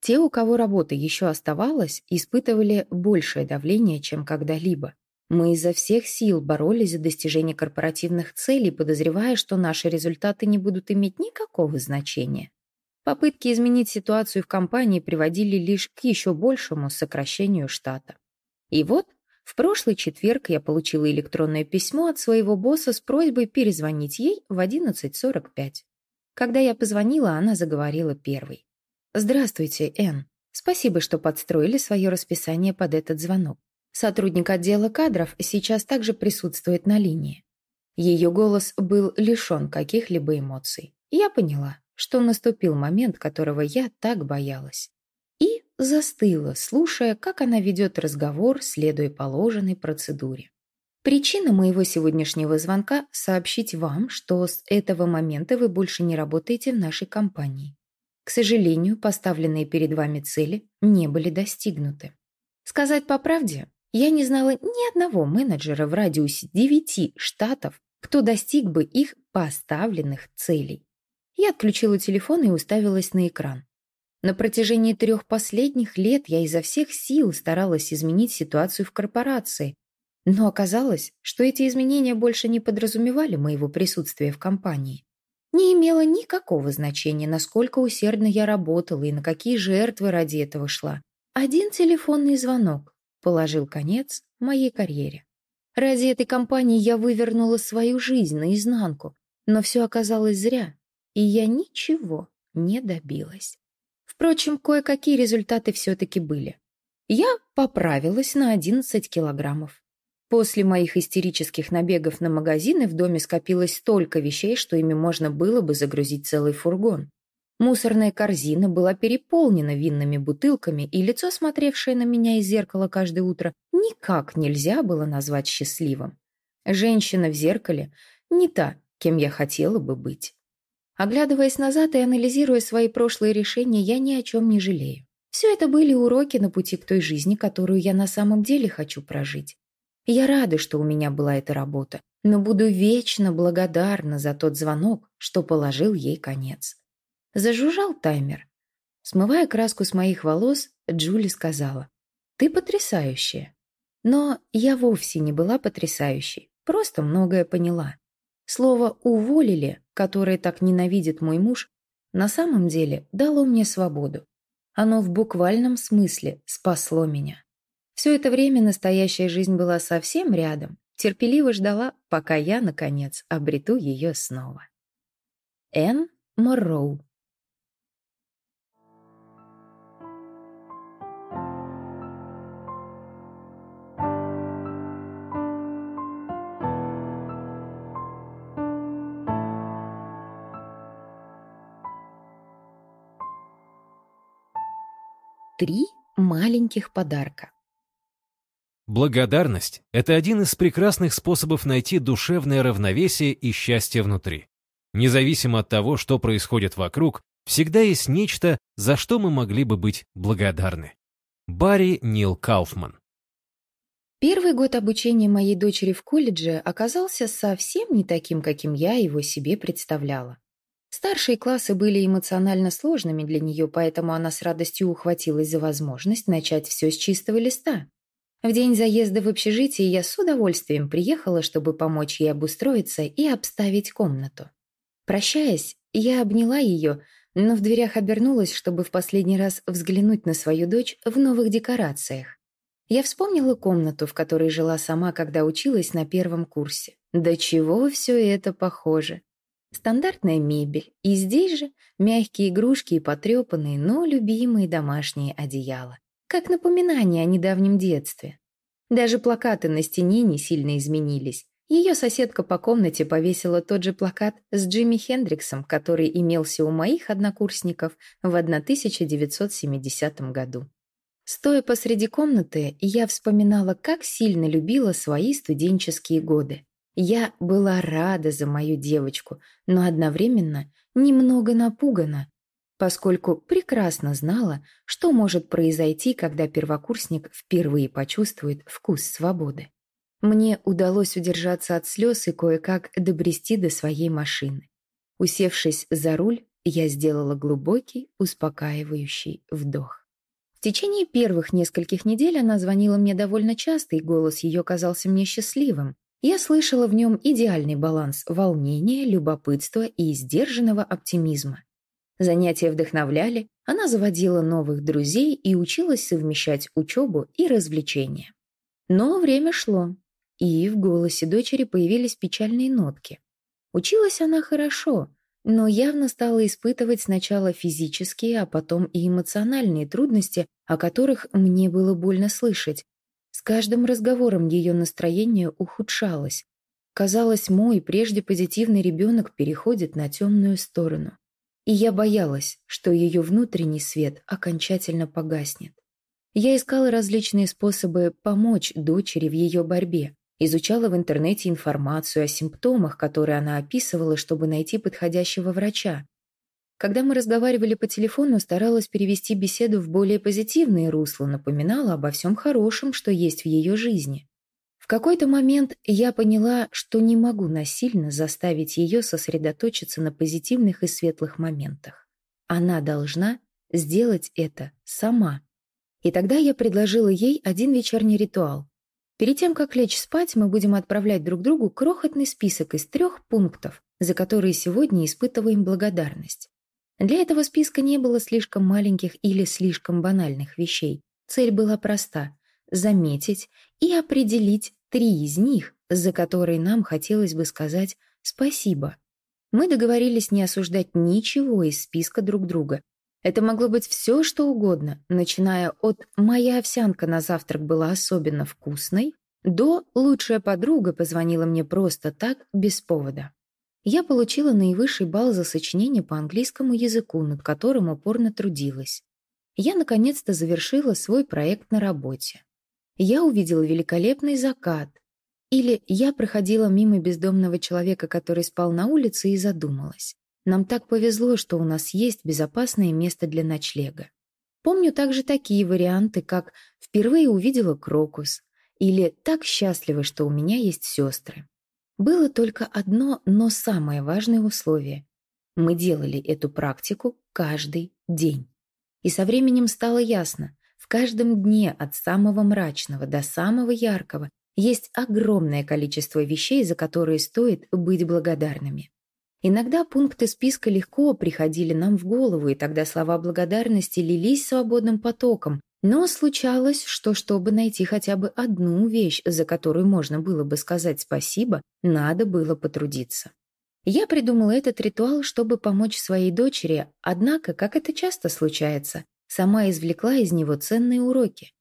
Те, у кого работа еще оставалась, испытывали большее давление, чем когда-либо. Мы изо всех сил боролись за достижение корпоративных целей, подозревая, что наши результаты не будут иметь никакого значения. Попытки изменить ситуацию в компании приводили лишь к еще большему сокращению штата. И вот в прошлый четверг я получила электронное письмо от своего босса с просьбой перезвонить ей в 11.45. Когда я позвонила, она заговорила первой. «Здравствуйте, Энн. Спасибо, что подстроили свое расписание под этот звонок. Сотрудник отдела кадров сейчас также присутствует на линии». Ее голос был лишен каких-либо эмоций. Я поняла что наступил момент, которого я так боялась. И застыла, слушая, как она ведет разговор, следуя положенной процедуре. Причина моего сегодняшнего звонка – сообщить вам, что с этого момента вы больше не работаете в нашей компании. К сожалению, поставленные перед вами цели не были достигнуты. Сказать по правде, я не знала ни одного менеджера в радиусе 9 штатов, кто достиг бы их поставленных целей. Я отключила телефон и уставилась на экран. На протяжении трех последних лет я изо всех сил старалась изменить ситуацию в корпорации, но оказалось, что эти изменения больше не подразумевали моего присутствия в компании. Не имело никакого значения, насколько усердно я работала и на какие жертвы ради этого шла. Один телефонный звонок положил конец моей карьере. Ради этой компании я вывернула свою жизнь наизнанку, но все оказалось зря и я ничего не добилась. Впрочем, кое-какие результаты все-таки были. Я поправилась на 11 килограммов. После моих истерических набегов на магазины в доме скопилось столько вещей, что ими можно было бы загрузить целый фургон. Мусорная корзина была переполнена винными бутылками, и лицо, смотревшее на меня из зеркала каждое утро, никак нельзя было назвать счастливым. Женщина в зеркале не та, кем я хотела бы быть. Оглядываясь назад и анализируя свои прошлые решения, я ни о чем не жалею. Все это были уроки на пути к той жизни, которую я на самом деле хочу прожить. Я рада, что у меня была эта работа, но буду вечно благодарна за тот звонок, что положил ей конец. Зажужжал таймер. Смывая краску с моих волос, Джули сказала, «Ты потрясающая». Но я вовсе не была потрясающей, просто многое поняла. Слово «уволили», которое так ненавидит мой муж, на самом деле дало мне свободу. Оно в буквальном смысле спасло меня. Все это время настоящая жизнь была совсем рядом, терпеливо ждала, пока я, наконец, обрету ее снова. Энн Морроу Три маленьких подарка. Благодарность – это один из прекрасных способов найти душевное равновесие и счастье внутри. Независимо от того, что происходит вокруг, всегда есть нечто, за что мы могли бы быть благодарны. Барри Нил Кауфман Первый год обучения моей дочери в колледже оказался совсем не таким, каким я его себе представляла. Старшие классы были эмоционально сложными для нее, поэтому она с радостью ухватилась за возможность начать все с чистого листа. В день заезда в общежитие я с удовольствием приехала, чтобы помочь ей обустроиться и обставить комнату. Прощаясь, я обняла ее, но в дверях обернулась, чтобы в последний раз взглянуть на свою дочь в новых декорациях. Я вспомнила комнату, в которой жила сама, когда училась на первом курсе. До чего все это похоже. Стандартная мебель, и здесь же мягкие игрушки и потрепанные, но любимые домашние одеяла. Как напоминание о недавнем детстве. Даже плакаты на стене не сильно изменились. Ее соседка по комнате повесила тот же плакат с Джимми Хендриксом, который имелся у моих однокурсников в 1970 году. Стоя посреди комнаты, я вспоминала, как сильно любила свои студенческие годы. Я была рада за мою девочку, но одновременно немного напугана, поскольку прекрасно знала, что может произойти, когда первокурсник впервые почувствует вкус свободы. Мне удалось удержаться от слез и кое-как добрести до своей машины. Усевшись за руль, я сделала глубокий, успокаивающий вдох. В течение первых нескольких недель она звонила мне довольно часто, и голос ее казался мне счастливым. Я слышала в нем идеальный баланс волнения, любопытства и сдержанного оптимизма. Занятия вдохновляли, она заводила новых друзей и училась совмещать учебу и развлечения. Но время шло, и в голосе дочери появились печальные нотки. Училась она хорошо, но явно стала испытывать сначала физические, а потом и эмоциональные трудности, о которых мне было больно слышать. С каждым разговором ее настроение ухудшалось. Казалось, мой прежде позитивный ребенок переходит на темную сторону. И я боялась, что ее внутренний свет окончательно погаснет. Я искала различные способы помочь дочери в ее борьбе, Изучала в интернете информацию о симптомах, которые она описывала, чтобы найти подходящего врача. Когда мы разговаривали по телефону, старалась перевести беседу в более позитивное русло, напоминала обо всем хорошем, что есть в ее жизни. В какой-то момент я поняла, что не могу насильно заставить ее сосредоточиться на позитивных и светлых моментах. Она должна сделать это сама. И тогда я предложила ей один вечерний ритуал. Перед тем, как лечь спать, мы будем отправлять друг другу крохотный список из трех пунктов, за которые сегодня испытываем благодарность. Для этого списка не было слишком маленьких или слишком банальных вещей. Цель была проста – заметить и определить три из них, за которые нам хотелось бы сказать «спасибо». Мы договорились не осуждать ничего из списка друг друга, это могло быть все, что угодно, начиная от «моя овсянка на завтрак была особенно вкусной» до «лучшая подруга позвонила мне просто так, без повода». Я получила наивысший балл за сочинение по английскому языку, над которым упорно трудилась. Я наконец-то завершила свой проект на работе. Я увидела великолепный закат. Или я проходила мимо бездомного человека, который спал на улице, и задумалась. Нам так повезло, что у нас есть безопасное место для ночлега. Помню также такие варианты, как «впервые увидела крокус» или «так счастлива, что у меня есть сестры». Было только одно, но самое важное условие. Мы делали эту практику каждый день. И со временем стало ясно, в каждом дне от самого мрачного до самого яркого есть огромное количество вещей, за которые стоит быть благодарными. Иногда пункты списка легко приходили нам в голову, и тогда слова благодарности лились свободным потоком. Но случалось, что чтобы найти хотя бы одну вещь, за которую можно было бы сказать спасибо, надо было потрудиться. Я придумала этот ритуал, чтобы помочь своей дочери, однако, как это часто случается, сама извлекла из него ценные уроки.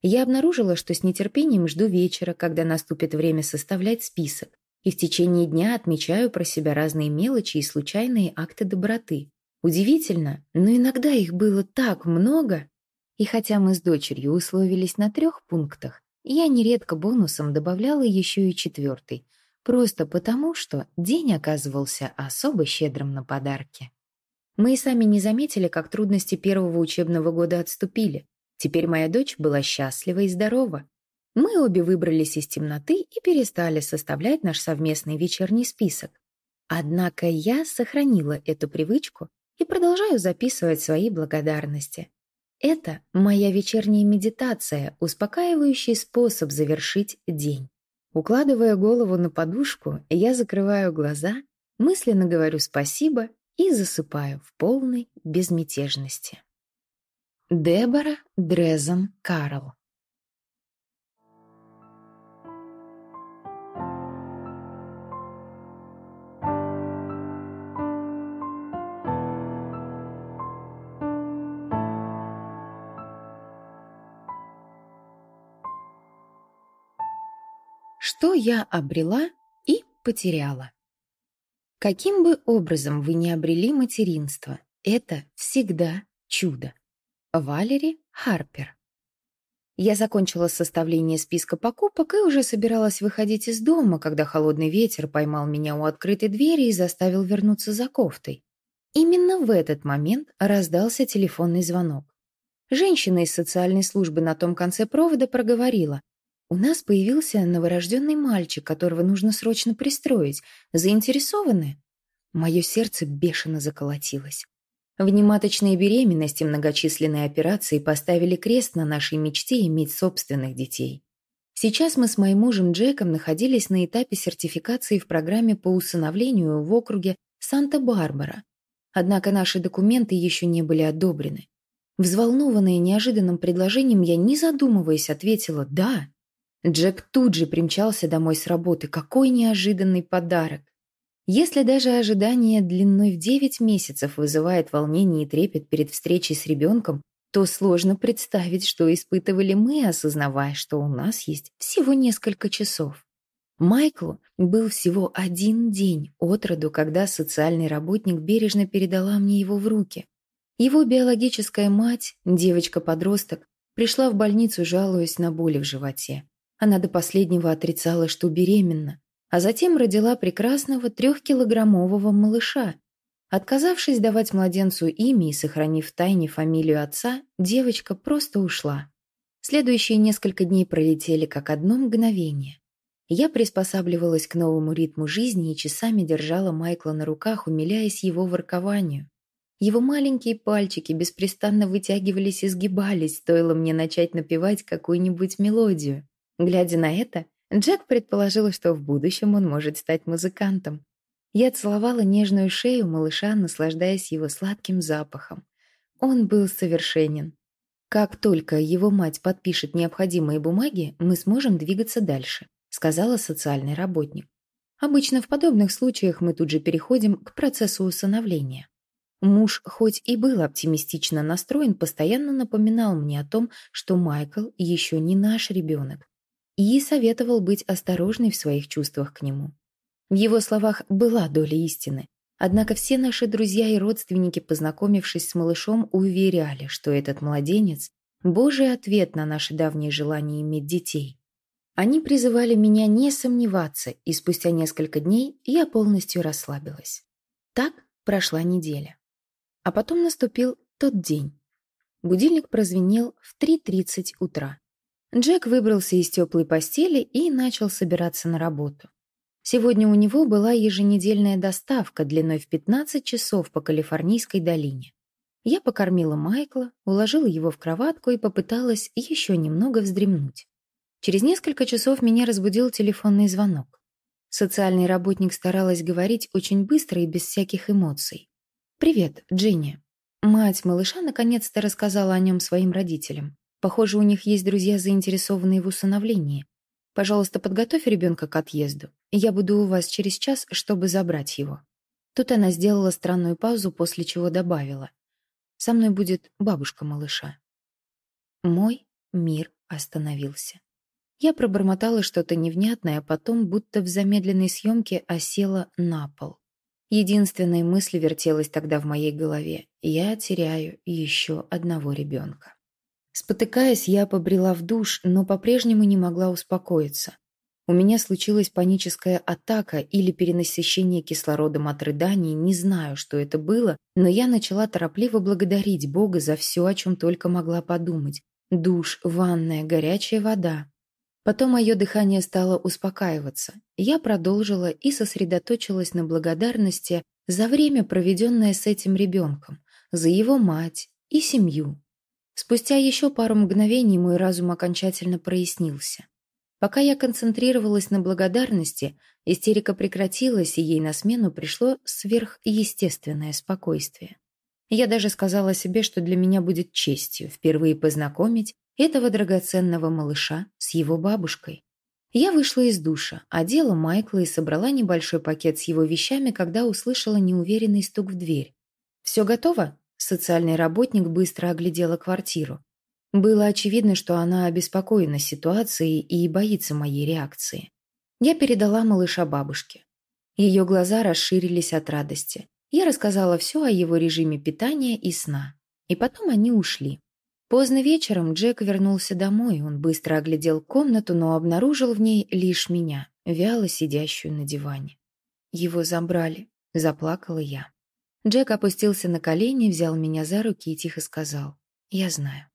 Я обнаружила, что с нетерпением жду вечера, когда наступит время составлять список и в течение дня отмечаю про себя разные мелочи и случайные акты доброты. Удивительно, но иногда их было так много. И хотя мы с дочерью условились на трех пунктах, я нередко бонусом добавляла еще и четвертый, просто потому, что день оказывался особо щедрым на подарки. Мы и сами не заметили, как трудности первого учебного года отступили. Теперь моя дочь была счастлива и здорова. Мы обе выбрались из темноты и перестали составлять наш совместный вечерний список. Однако я сохранила эту привычку и продолжаю записывать свои благодарности. Это моя вечерняя медитация, успокаивающий способ завершить день. Укладывая голову на подушку, я закрываю глаза, мысленно говорю спасибо и засыпаю в полной безмятежности. Дебора Дрезен Карл Что я обрела и потеряла? Каким бы образом вы ни обрели материнство, это всегда чудо. Валери Харпер Я закончила составление списка покупок и уже собиралась выходить из дома, когда холодный ветер поймал меня у открытой двери и заставил вернуться за кофтой. Именно в этот момент раздался телефонный звонок. Женщина из социальной службы на том конце провода проговорила. У нас появился новорожденный мальчик, которого нужно срочно пристроить. Заинтересованы? Мое сердце бешено заколотилось. Внематочные беременности многочисленные операции поставили крест на нашей мечте иметь собственных детей. Сейчас мы с моим мужем Джеком находились на этапе сертификации в программе по усыновлению в округе Санта-Барбара. Однако наши документы еще не были одобрены. Взволнованная неожиданным предложением, я, не задумываясь, ответила «да». Джек тут же примчался домой с работы. Какой неожиданный подарок! Если даже ожидание длиной в 9 месяцев вызывает волнение и трепет перед встречей с ребенком, то сложно представить, что испытывали мы, осознавая, что у нас есть всего несколько часов. Майклу был всего один день от роду, когда социальный работник бережно передала мне его в руки. Его биологическая мать, девочка-подросток, пришла в больницу, жалуясь на боли в животе. Она до последнего отрицала, что беременна, а затем родила прекрасного трехкилограммового малыша. Отказавшись давать младенцу имя и сохранив в тайне фамилию отца, девочка просто ушла. Следующие несколько дней пролетели как одно мгновение. Я приспосабливалась к новому ритму жизни и часами держала Майкла на руках, умиляясь его воркованию. Его маленькие пальчики беспрестанно вытягивались и сгибались, стоило мне начать напевать какую-нибудь мелодию. Глядя на это, Джек предположил, что в будущем он может стать музыкантом. Я целовала нежную шею малыша, наслаждаясь его сладким запахом. Он был совершенен. Как только его мать подпишет необходимые бумаги, мы сможем двигаться дальше, сказала социальный работник. Обычно в подобных случаях мы тут же переходим к процессу усыновления. Муж, хоть и был оптимистично настроен, постоянно напоминал мне о том, что Майкл еще не наш ребенок, и советовал быть осторожной в своих чувствах к нему. В его словах была доля истины, однако все наши друзья и родственники, познакомившись с малышом, уверяли, что этот младенец – Божий ответ на наши давние желания иметь детей. Они призывали меня не сомневаться, и спустя несколько дней я полностью расслабилась. Так прошла неделя. А потом наступил тот день. Будильник прозвенел в 3.30 утра. Джек выбрался из теплой постели и начал собираться на работу. Сегодня у него была еженедельная доставка длиной в 15 часов по Калифорнийской долине. Я покормила Майкла, уложила его в кроватку и попыталась еще немного вздремнуть. Через несколько часов меня разбудил телефонный звонок. Социальный работник старалась говорить очень быстро и без всяких эмоций. «Привет, Дженни». Мать малыша наконец-то рассказала о нем своим родителям. Похоже, у них есть друзья, заинтересованные в усыновлении. Пожалуйста, подготовь ребенка к отъезду. Я буду у вас через час, чтобы забрать его». Тут она сделала странную паузу, после чего добавила. «Со мной будет бабушка малыша». Мой мир остановился. Я пробормотала что-то невнятное, а потом, будто в замедленной съемке, осела на пол. Единственная мысль вертелась тогда в моей голове. Я теряю еще одного ребенка. Спотыкаясь, я побрела в душ, но по-прежнему не могла успокоиться. У меня случилась паническая атака или перенасыщение кислородом от рыданий, не знаю, что это было, но я начала торопливо благодарить Бога за все, о чем только могла подумать. Душ, ванная, горячая вода. Потом мое дыхание стало успокаиваться. Я продолжила и сосредоточилась на благодарности за время, проведенное с этим ребенком, за его мать и семью, Спустя еще пару мгновений мой разум окончательно прояснился. Пока я концентрировалась на благодарности, истерика прекратилась, и ей на смену пришло сверхъестественное спокойствие. Я даже сказала себе, что для меня будет честью впервые познакомить этого драгоценного малыша с его бабушкой. Я вышла из душа, одела Майкла и собрала небольшой пакет с его вещами, когда услышала неуверенный стук в дверь. «Все готово?» Социальный работник быстро оглядела квартиру. Было очевидно, что она обеспокоена ситуацией и боится моей реакции. Я передала малыша бабушке. Ее глаза расширились от радости. Я рассказала все о его режиме питания и сна. И потом они ушли. Поздно вечером Джек вернулся домой. Он быстро оглядел комнату, но обнаружил в ней лишь меня, вяло сидящую на диване. Его забрали. Заплакала я. Джек опустился на колени, взял меня за руки и тихо сказал «Я знаю».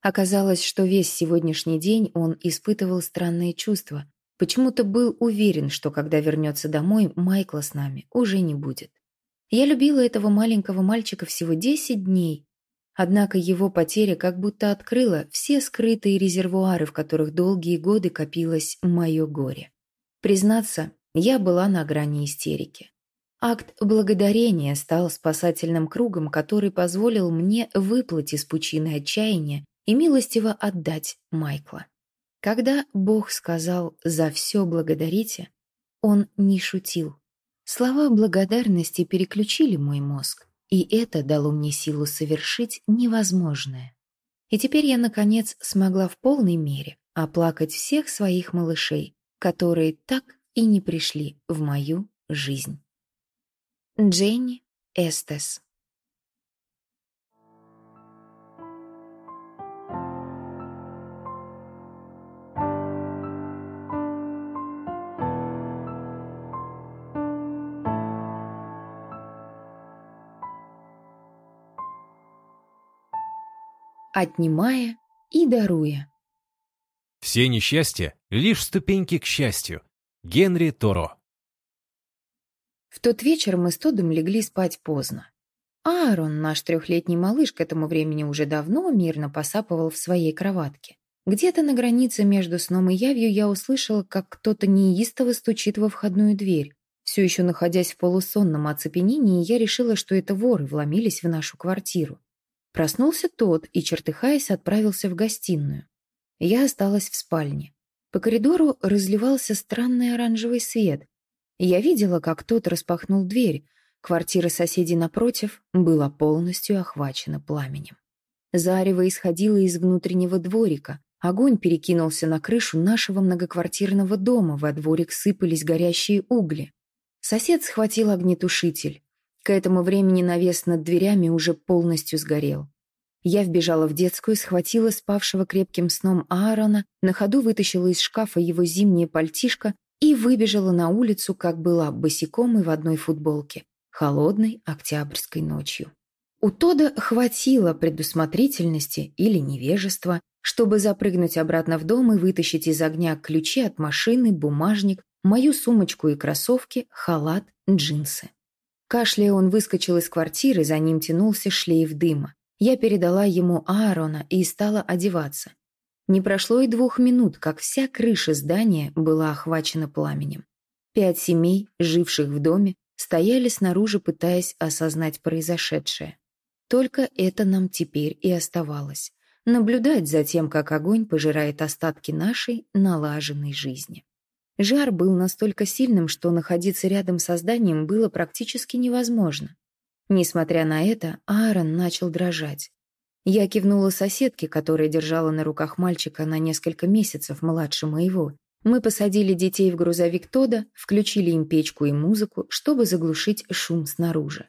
Оказалось, что весь сегодняшний день он испытывал странные чувства. Почему-то был уверен, что когда вернется домой, Майкла с нами уже не будет. Я любила этого маленького мальчика всего 10 дней. Однако его потеря как будто открыла все скрытые резервуары, в которых долгие годы копилось мое горе. Признаться, я была на грани истерики. Акт благодарения стал спасательным кругом, который позволил мне выплыть из пучины отчаяния и милостиво отдать Майкла. Когда Бог сказал «за все благодарите», он не шутил. Слова благодарности переключили мой мозг, и это дало мне силу совершить невозможное. И теперь я, наконец, смогла в полной мере оплакать всех своих малышей, которые так и не пришли в мою жизнь. Дженни Эстес Отнимая и даруя. Все несчастья — лишь ступеньки к счастью. Генри Торо в тот вечер мы с Тодом легли спать поздно. Аарон, наш трехлетний малыш, к этому времени уже давно мирно посапывал в своей кроватке. Где-то на границе между сном и явью я услышала, как кто-то неистово стучит во входную дверь. Все еще находясь в полусонном оцепенении, я решила, что это воры вломились в нашу квартиру. Проснулся тот и, чертыхаясь, отправился в гостиную. Я осталась в спальне. По коридору разливался странный оранжевый свет, я видела, как тот распахнул дверь. Квартира соседей напротив была полностью охвачена пламенем. Зарево исходило из внутреннего дворика. Огонь перекинулся на крышу нашего многоквартирного дома, во дворик сыпались горящие угли. Сосед схватил огнетушитель. К этому времени навес над дверями уже полностью сгорел. Я вбежала в детскую, схватила спавшего крепким сном Аарона, на ходу вытащила из шкафа его зимнее пальтишко и выбежала на улицу, как была, босиком и в одной футболке, холодной октябрьской ночью. У Тода хватило предусмотрительности или невежества, чтобы запрыгнуть обратно в дом и вытащить из огня ключи от машины, бумажник, мою сумочку и кроссовки, халат, джинсы. Кашляя, он выскочил из квартиры, за ним тянулся шлейф дыма. Я передала ему Аарона и стала одеваться. Не прошло и двух минут, как вся крыша здания была охвачена пламенем. Пять семей, живших в доме, стояли снаружи, пытаясь осознать произошедшее. Только это нам теперь и оставалось — наблюдать за тем, как огонь пожирает остатки нашей налаженной жизни. Жар был настолько сильным, что находиться рядом со зданием было практически невозможно. Несмотря на это, Аарон начал дрожать. Я кивнула соседке, которая держала на руках мальчика на несколько месяцев младше моего. Мы посадили детей в грузовик Тода, включили им печку и музыку, чтобы заглушить шум снаружи.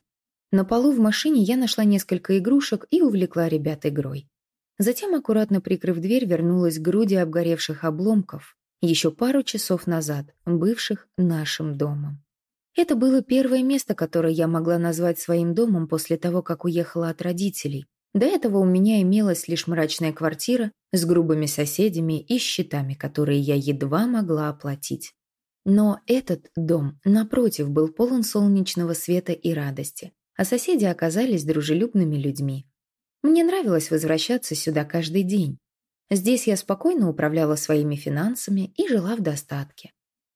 На полу в машине я нашла несколько игрушек и увлекла ребят игрой. Затем, аккуратно прикрыв дверь, вернулась к груди обгоревших обломков, еще пару часов назад, бывших нашим домом. Это было первое место, которое я могла назвать своим домом после того, как уехала от родителей, до этого у меня имелась лишь мрачная квартира с грубыми соседями и счетами, которые я едва могла оплатить. Но этот дом, напротив, был полон солнечного света и радости, а соседи оказались дружелюбными людьми. Мне нравилось возвращаться сюда каждый день. Здесь я спокойно управляла своими финансами и жила в достатке.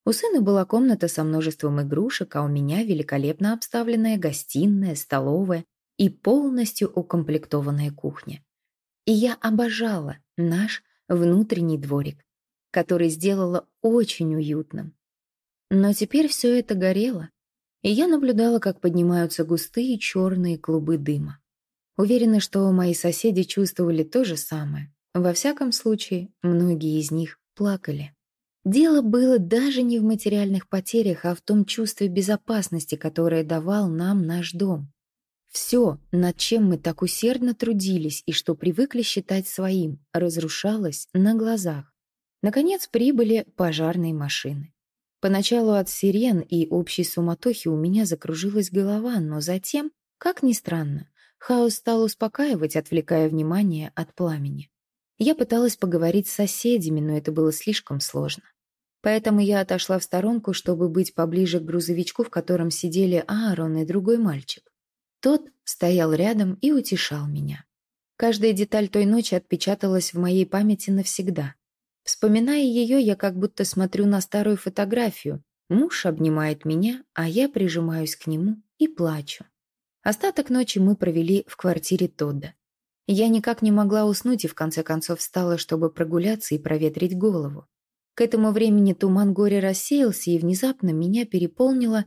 У сына была комната со множеством игрушек, а у меня великолепно обставленная гостиная, столовая и полностью укомплектованная кухня. И я обожала наш внутренний дворик, который сделала очень уютным. Но теперь все это горело, и я наблюдала, как поднимаются густые черные клубы дыма. Уверена, что мои соседи чувствовали то же самое. Во всяком случае, многие из них плакали. Дело было даже не в материальных потерях, а в том чувстве безопасности, которое давал нам наш дом. Все, над чем мы так усердно трудились и что привыкли считать своим, разрушалось на глазах. Наконец прибыли пожарные машины. Поначалу от сирен и общей суматохи у меня закружилась голова, но затем, как ни странно, хаос стал успокаивать, отвлекая внимание от пламени. Я пыталась поговорить с соседями, но это было слишком сложно. Поэтому я отошла в сторонку, чтобы быть поближе к грузовичку, в котором сидели Аарон и другой мальчик. Тот стоял рядом и утешал меня. Каждая деталь той ночи отпечаталась в моей памяти навсегда. Вспоминая ее, я как будто смотрю на старую фотографию. Муж обнимает меня, а я прижимаюсь к нему и плачу. Остаток ночи мы провели в квартире Тодда. Я никак не могла уснуть и в конце концов встала, чтобы прогуляться и проветрить голову. К этому времени туман горя рассеялся, и внезапно меня переполнило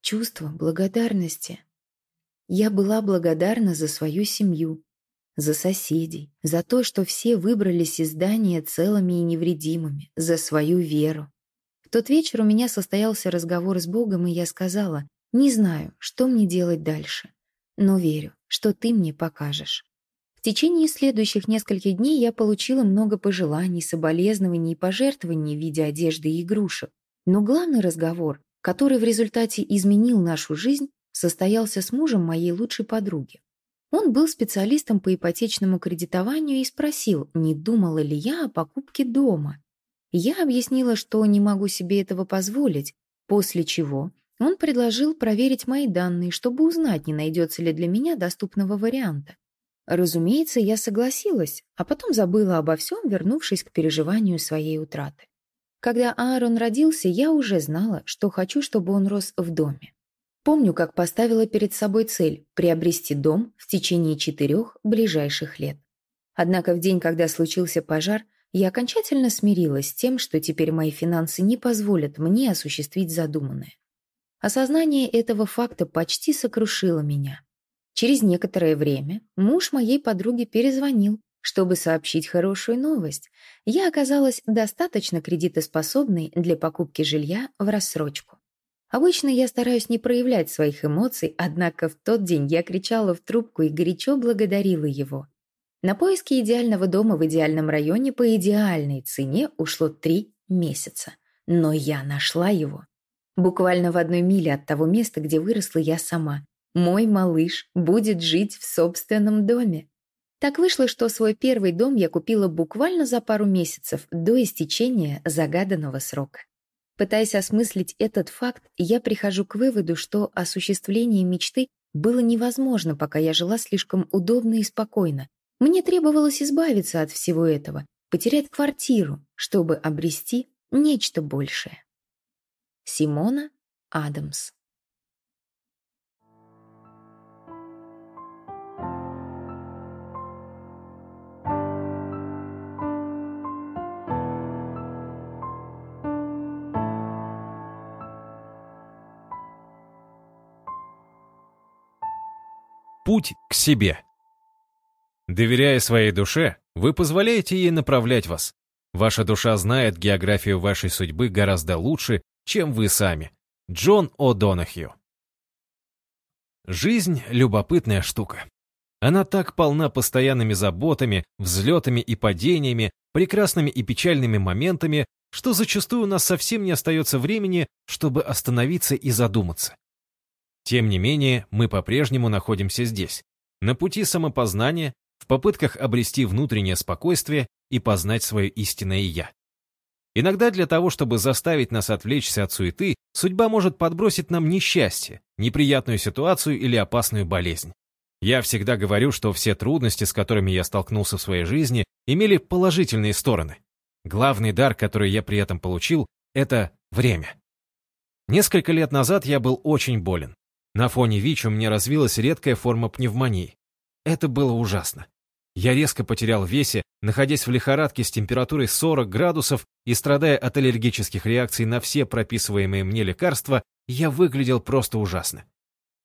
чувство благодарности. Я была благодарна за свою семью, за соседей, за то, что все выбрались из здания целыми и невредимыми, за свою веру. В тот вечер у меня состоялся разговор с Богом, и я сказала, не знаю, что мне делать дальше, но верю, что ты мне покажешь. В течение следующих нескольких дней я получила много пожеланий, соболезнований и пожертвований в виде одежды и игрушек. Но главный разговор, который в результате изменил нашу жизнь, состоялся с мужем моей лучшей подруги. Он был специалистом по ипотечному кредитованию и спросил, не думала ли я о покупке дома. Я объяснила, что не могу себе этого позволить, после чего он предложил проверить мои данные, чтобы узнать, не найдется ли для меня доступного варианта. Разумеется, я согласилась, а потом забыла обо всем, вернувшись к переживанию своей утраты. Когда Аарон родился, я уже знала, что хочу, чтобы он рос в доме. Помню, как поставила перед собой цель – приобрести дом в течение четырех ближайших лет. Однако в день, когда случился пожар, я окончательно смирилась с тем, что теперь мои финансы не позволят мне осуществить задуманное. Осознание этого факта почти сокрушило меня. Через некоторое время муж моей подруги перезвонил, чтобы сообщить хорошую новость. Я оказалась достаточно кредитоспособной для покупки жилья в рассрочку. Обычно я стараюсь не проявлять своих эмоций, однако в тот день я кричала в трубку и горячо благодарила его. На поиски идеального дома в идеальном районе по идеальной цене ушло три месяца. Но я нашла его. Буквально в одной миле от того места, где выросла я сама, мой малыш будет жить в собственном доме. Так вышло, что свой первый дом я купила буквально за пару месяцев до истечения загаданного срока. Пытаясь осмыслить этот факт, я прихожу к выводу, что осуществление мечты было невозможно, пока я жила слишком удобно и спокойно. Мне требовалось избавиться от всего этого, потерять квартиру, чтобы обрести нечто большее. Симона Адамс Путь к себе. Доверяя своей душе, вы позволяете ей направлять вас. Ваша душа знает географию вашей судьбы гораздо лучше, чем вы сами. Джон О'Донахью. Жизнь — любопытная штука. Она так полна постоянными заботами, взлетами и падениями, прекрасными и печальными моментами, что зачастую у нас совсем не остается времени, чтобы остановиться и задуматься. Тем не менее, мы по-прежнему находимся здесь, на пути самопознания, в попытках обрести внутреннее спокойствие и познать свое истинное «я». Иногда для того, чтобы заставить нас отвлечься от суеты, судьба может подбросить нам несчастье, неприятную ситуацию или опасную болезнь. Я всегда говорю, что все трудности, с которыми я столкнулся в своей жизни, имели положительные стороны. Главный дар, который я при этом получил, это время. Несколько лет назад я был очень болен. На фоне ВИЧ у меня развилась редкая форма пневмонии. Это было ужасно. Я резко потерял в весе, находясь в лихорадке с температурой 40 градусов и страдая от аллергических реакций на все прописываемые мне лекарства, я выглядел просто ужасно.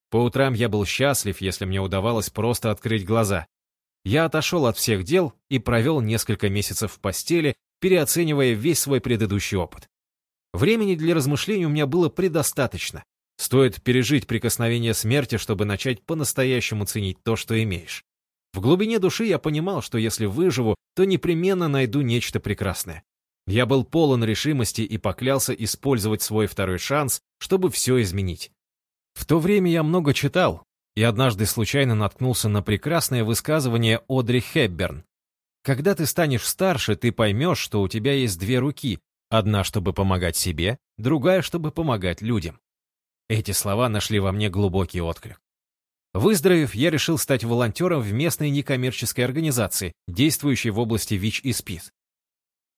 По утрам я был счастлив, если мне удавалось просто открыть глаза. Я отошел от всех дел и провел несколько месяцев в постели, переоценивая весь свой предыдущий опыт. Времени для размышлений у меня было предостаточно. Стоит пережить прикосновение смерти, чтобы начать по-настоящему ценить то, что имеешь. В глубине души я понимал, что если выживу, то непременно найду нечто прекрасное. Я был полон решимости и поклялся использовать свой второй шанс, чтобы все изменить. В то время я много читал, и однажды случайно наткнулся на прекрасное высказывание Одри Хепберн. Когда ты станешь старше, ты поймешь, что у тебя есть две руки, одна, чтобы помогать себе, другая, чтобы помогать людям. Эти слова нашли во мне глубокий отклик. Выздоровев, я решил стать волонтером в местной некоммерческой организации, действующей в области ВИЧ и СПИД.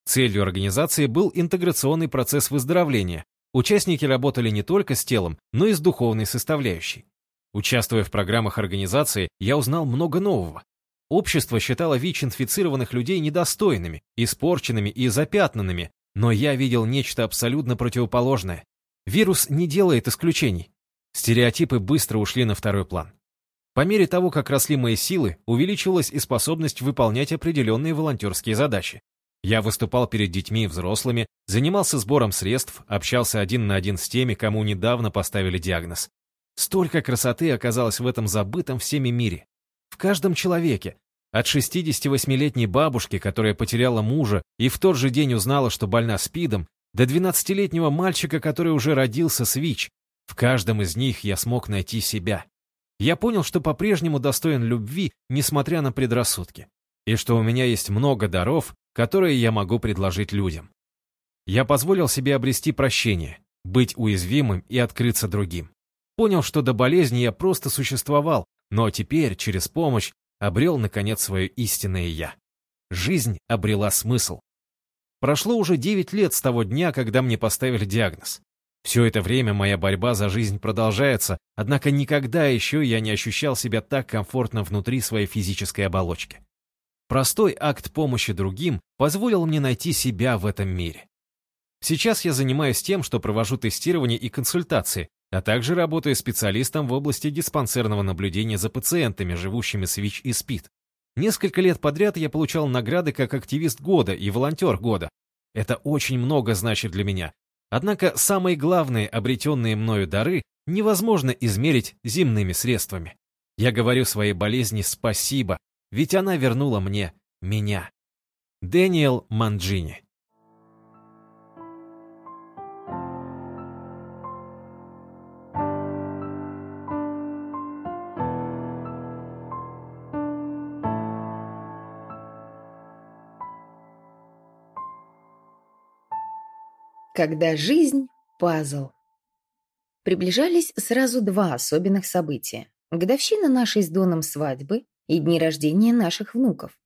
Целью организации был интеграционный процесс выздоровления. Участники работали не только с телом, но и с духовной составляющей. Участвуя в программах организации, я узнал много нового. Общество считало ВИЧ-инфицированных людей недостойными, испорченными и запятнанными, но я видел нечто абсолютно противоположное. Вирус не делает исключений. Стереотипы быстро ушли на второй план. По мере того, как росли мои силы, увеличилась и способность выполнять определенные волонтерские задачи. Я выступал перед детьми и взрослыми, занимался сбором средств, общался один на один с теми, кому недавно поставили диагноз. Столько красоты оказалось в этом забытом всеми мире. В каждом человеке. От 68-летней бабушки, которая потеряла мужа и в тот же день узнала, что больна СПИДом, до 12-летнего мальчика, который уже родился с ВИЧ. В каждом из них я смог найти себя. Я понял, что по-прежнему достоин любви, несмотря на предрассудки, и что у меня есть много даров, которые я могу предложить людям. Я позволил себе обрести прощение, быть уязвимым и открыться другим. Понял, что до болезни я просто существовал, но теперь, через помощь, обрел, наконец, свое истинное «я». Жизнь обрела смысл. Прошло уже 9 лет с того дня, когда мне поставили диагноз. Все это время моя борьба за жизнь продолжается, однако никогда еще я не ощущал себя так комфортно внутри своей физической оболочки. Простой акт помощи другим позволил мне найти себя в этом мире. Сейчас я занимаюсь тем, что провожу тестирование и консультации, а также работаю специалистом в области диспансерного наблюдения за пациентами, живущими с ВИЧ и СПИД. Несколько лет подряд я получал награды как активист года и волонтер года. Это очень много значит для меня, Однако самые главные обретенные мною дары невозможно измерить земными средствами. Я говорю своей болезни спасибо, ведь она вернула мне меня. Дэниел Манджини Когда жизнь – пазл. Приближались сразу два особенных события. Годовщина нашей с Доном свадьбы и дни рождения наших внуков.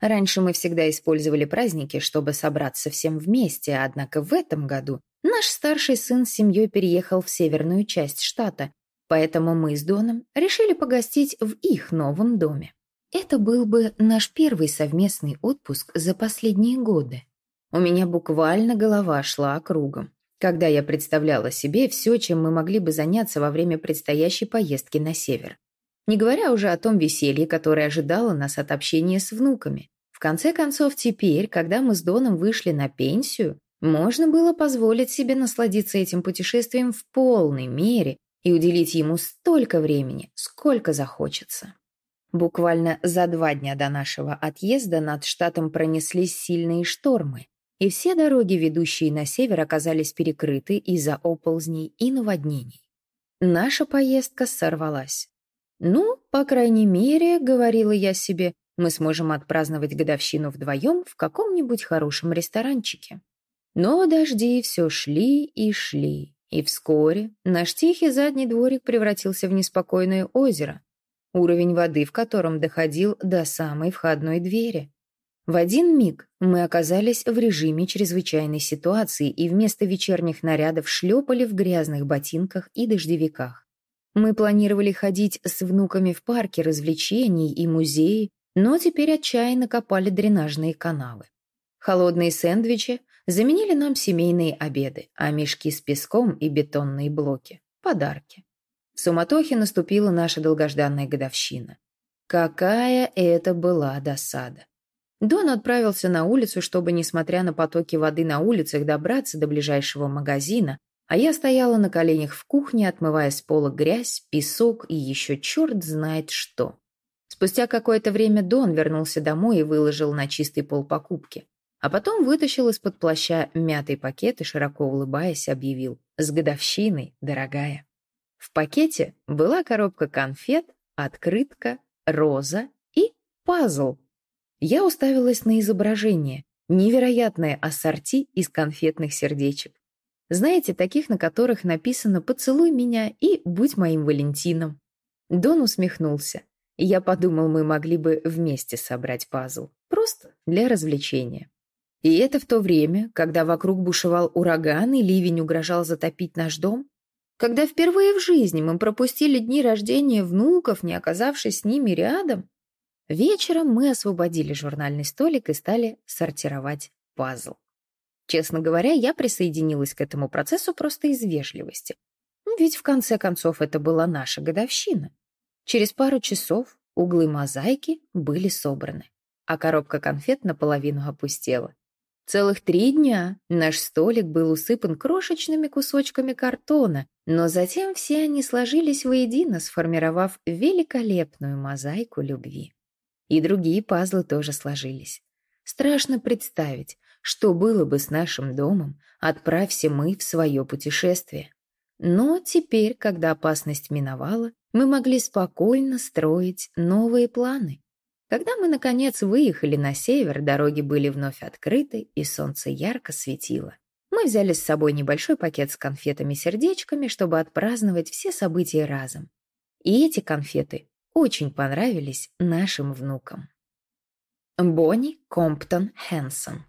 Раньше мы всегда использовали праздники, чтобы собраться всем вместе, однако в этом году наш старший сын с семьей переехал в северную часть штата, поэтому мы с Доном решили погостить в их новом доме. Это был бы наш первый совместный отпуск за последние годы. У меня буквально голова шла кругом, когда я представляла себе все, чем мы могли бы заняться во время предстоящей поездки на север. Не говоря уже о том веселье, которое ожидало нас от общения с внуками. В конце концов, теперь, когда мы с Доном вышли на пенсию, можно было позволить себе насладиться этим путешествием в полной мере и уделить ему столько времени, сколько захочется. Буквально за два дня до нашего отъезда над штатом пронеслись сильные штормы и все дороги, ведущие на север, оказались перекрыты из-за оползней и наводнений. Наша поездка сорвалась. «Ну, по крайней мере, — говорила я себе, — мы сможем отпраздновать годовщину вдвоем в каком-нибудь хорошем ресторанчике». Но дожди все шли и шли, и вскоре наш тихий задний дворик превратился в неспокойное озеро. уровень воды в котором доходил до самой входной двери. В один миг мы оказались в режиме чрезвычайной ситуации и вместо вечерних нарядов шлепали в грязных ботинках и дождевиках. Мы планировали ходить с внуками в парке развлечений и музеи, но теперь отчаянно копали дренажные канавы. Холодные сэндвичи заменили нам семейные обеды, а мешки с песком и бетонные блоки – подарки. В суматохе наступила наша долгожданная годовщина. Какая это была досада! Дон отправился на улицу, чтобы, несмотря на потоки воды на улицах, добраться до ближайшего магазина, а я стояла на коленях в кухне, отмывая с пола грязь, песок и еще черт знает что. Спустя какое-то время Дон вернулся домой и выложил на чистый пол покупки. А потом вытащил из-под плаща мятый пакет и, широко улыбаясь, объявил «С годовщиной, дорогая». В пакете была коробка конфет, открытка, роза и пазл я уставилась на изображение. Невероятное ассорти из конфетных сердечек. Знаете, таких, на которых написано «Поцелуй меня» и «Будь моим Валентином». Дон усмехнулся. Я подумал, мы могли бы вместе собрать пазл. Просто для развлечения. И это в то время, когда вокруг бушевал ураган и ливень угрожал затопить наш дом? Когда впервые в жизни мы пропустили дни рождения внуков, не оказавшись с ними рядом? Вечером мы освободили журнальный столик и стали сортировать пазл. Честно говоря, я присоединилась к этому процессу просто из вежливости. Ну, ведь в конце концов это была наша годовщина. Через пару часов углы мозаики были собраны, а коробка конфет наполовину опустела. Целых три дня наш столик был усыпан крошечными кусочками картона, но затем все они сложились воедино, сформировав великолепную мозаику любви. И другие пазлы тоже сложились. Страшно представить, что было бы с нашим домом, отправься мы в свое путешествие. Но теперь, когда опасность миновала, мы могли спокойно строить новые планы. Когда мы, наконец, выехали на север, дороги были вновь открыты, и солнце ярко светило. Мы взяли с собой небольшой пакет с конфетами-сердечками, чтобы отпраздновать все события разом. И эти конфеты очень понравились нашим внукам. Бонни Комптон Хэнсон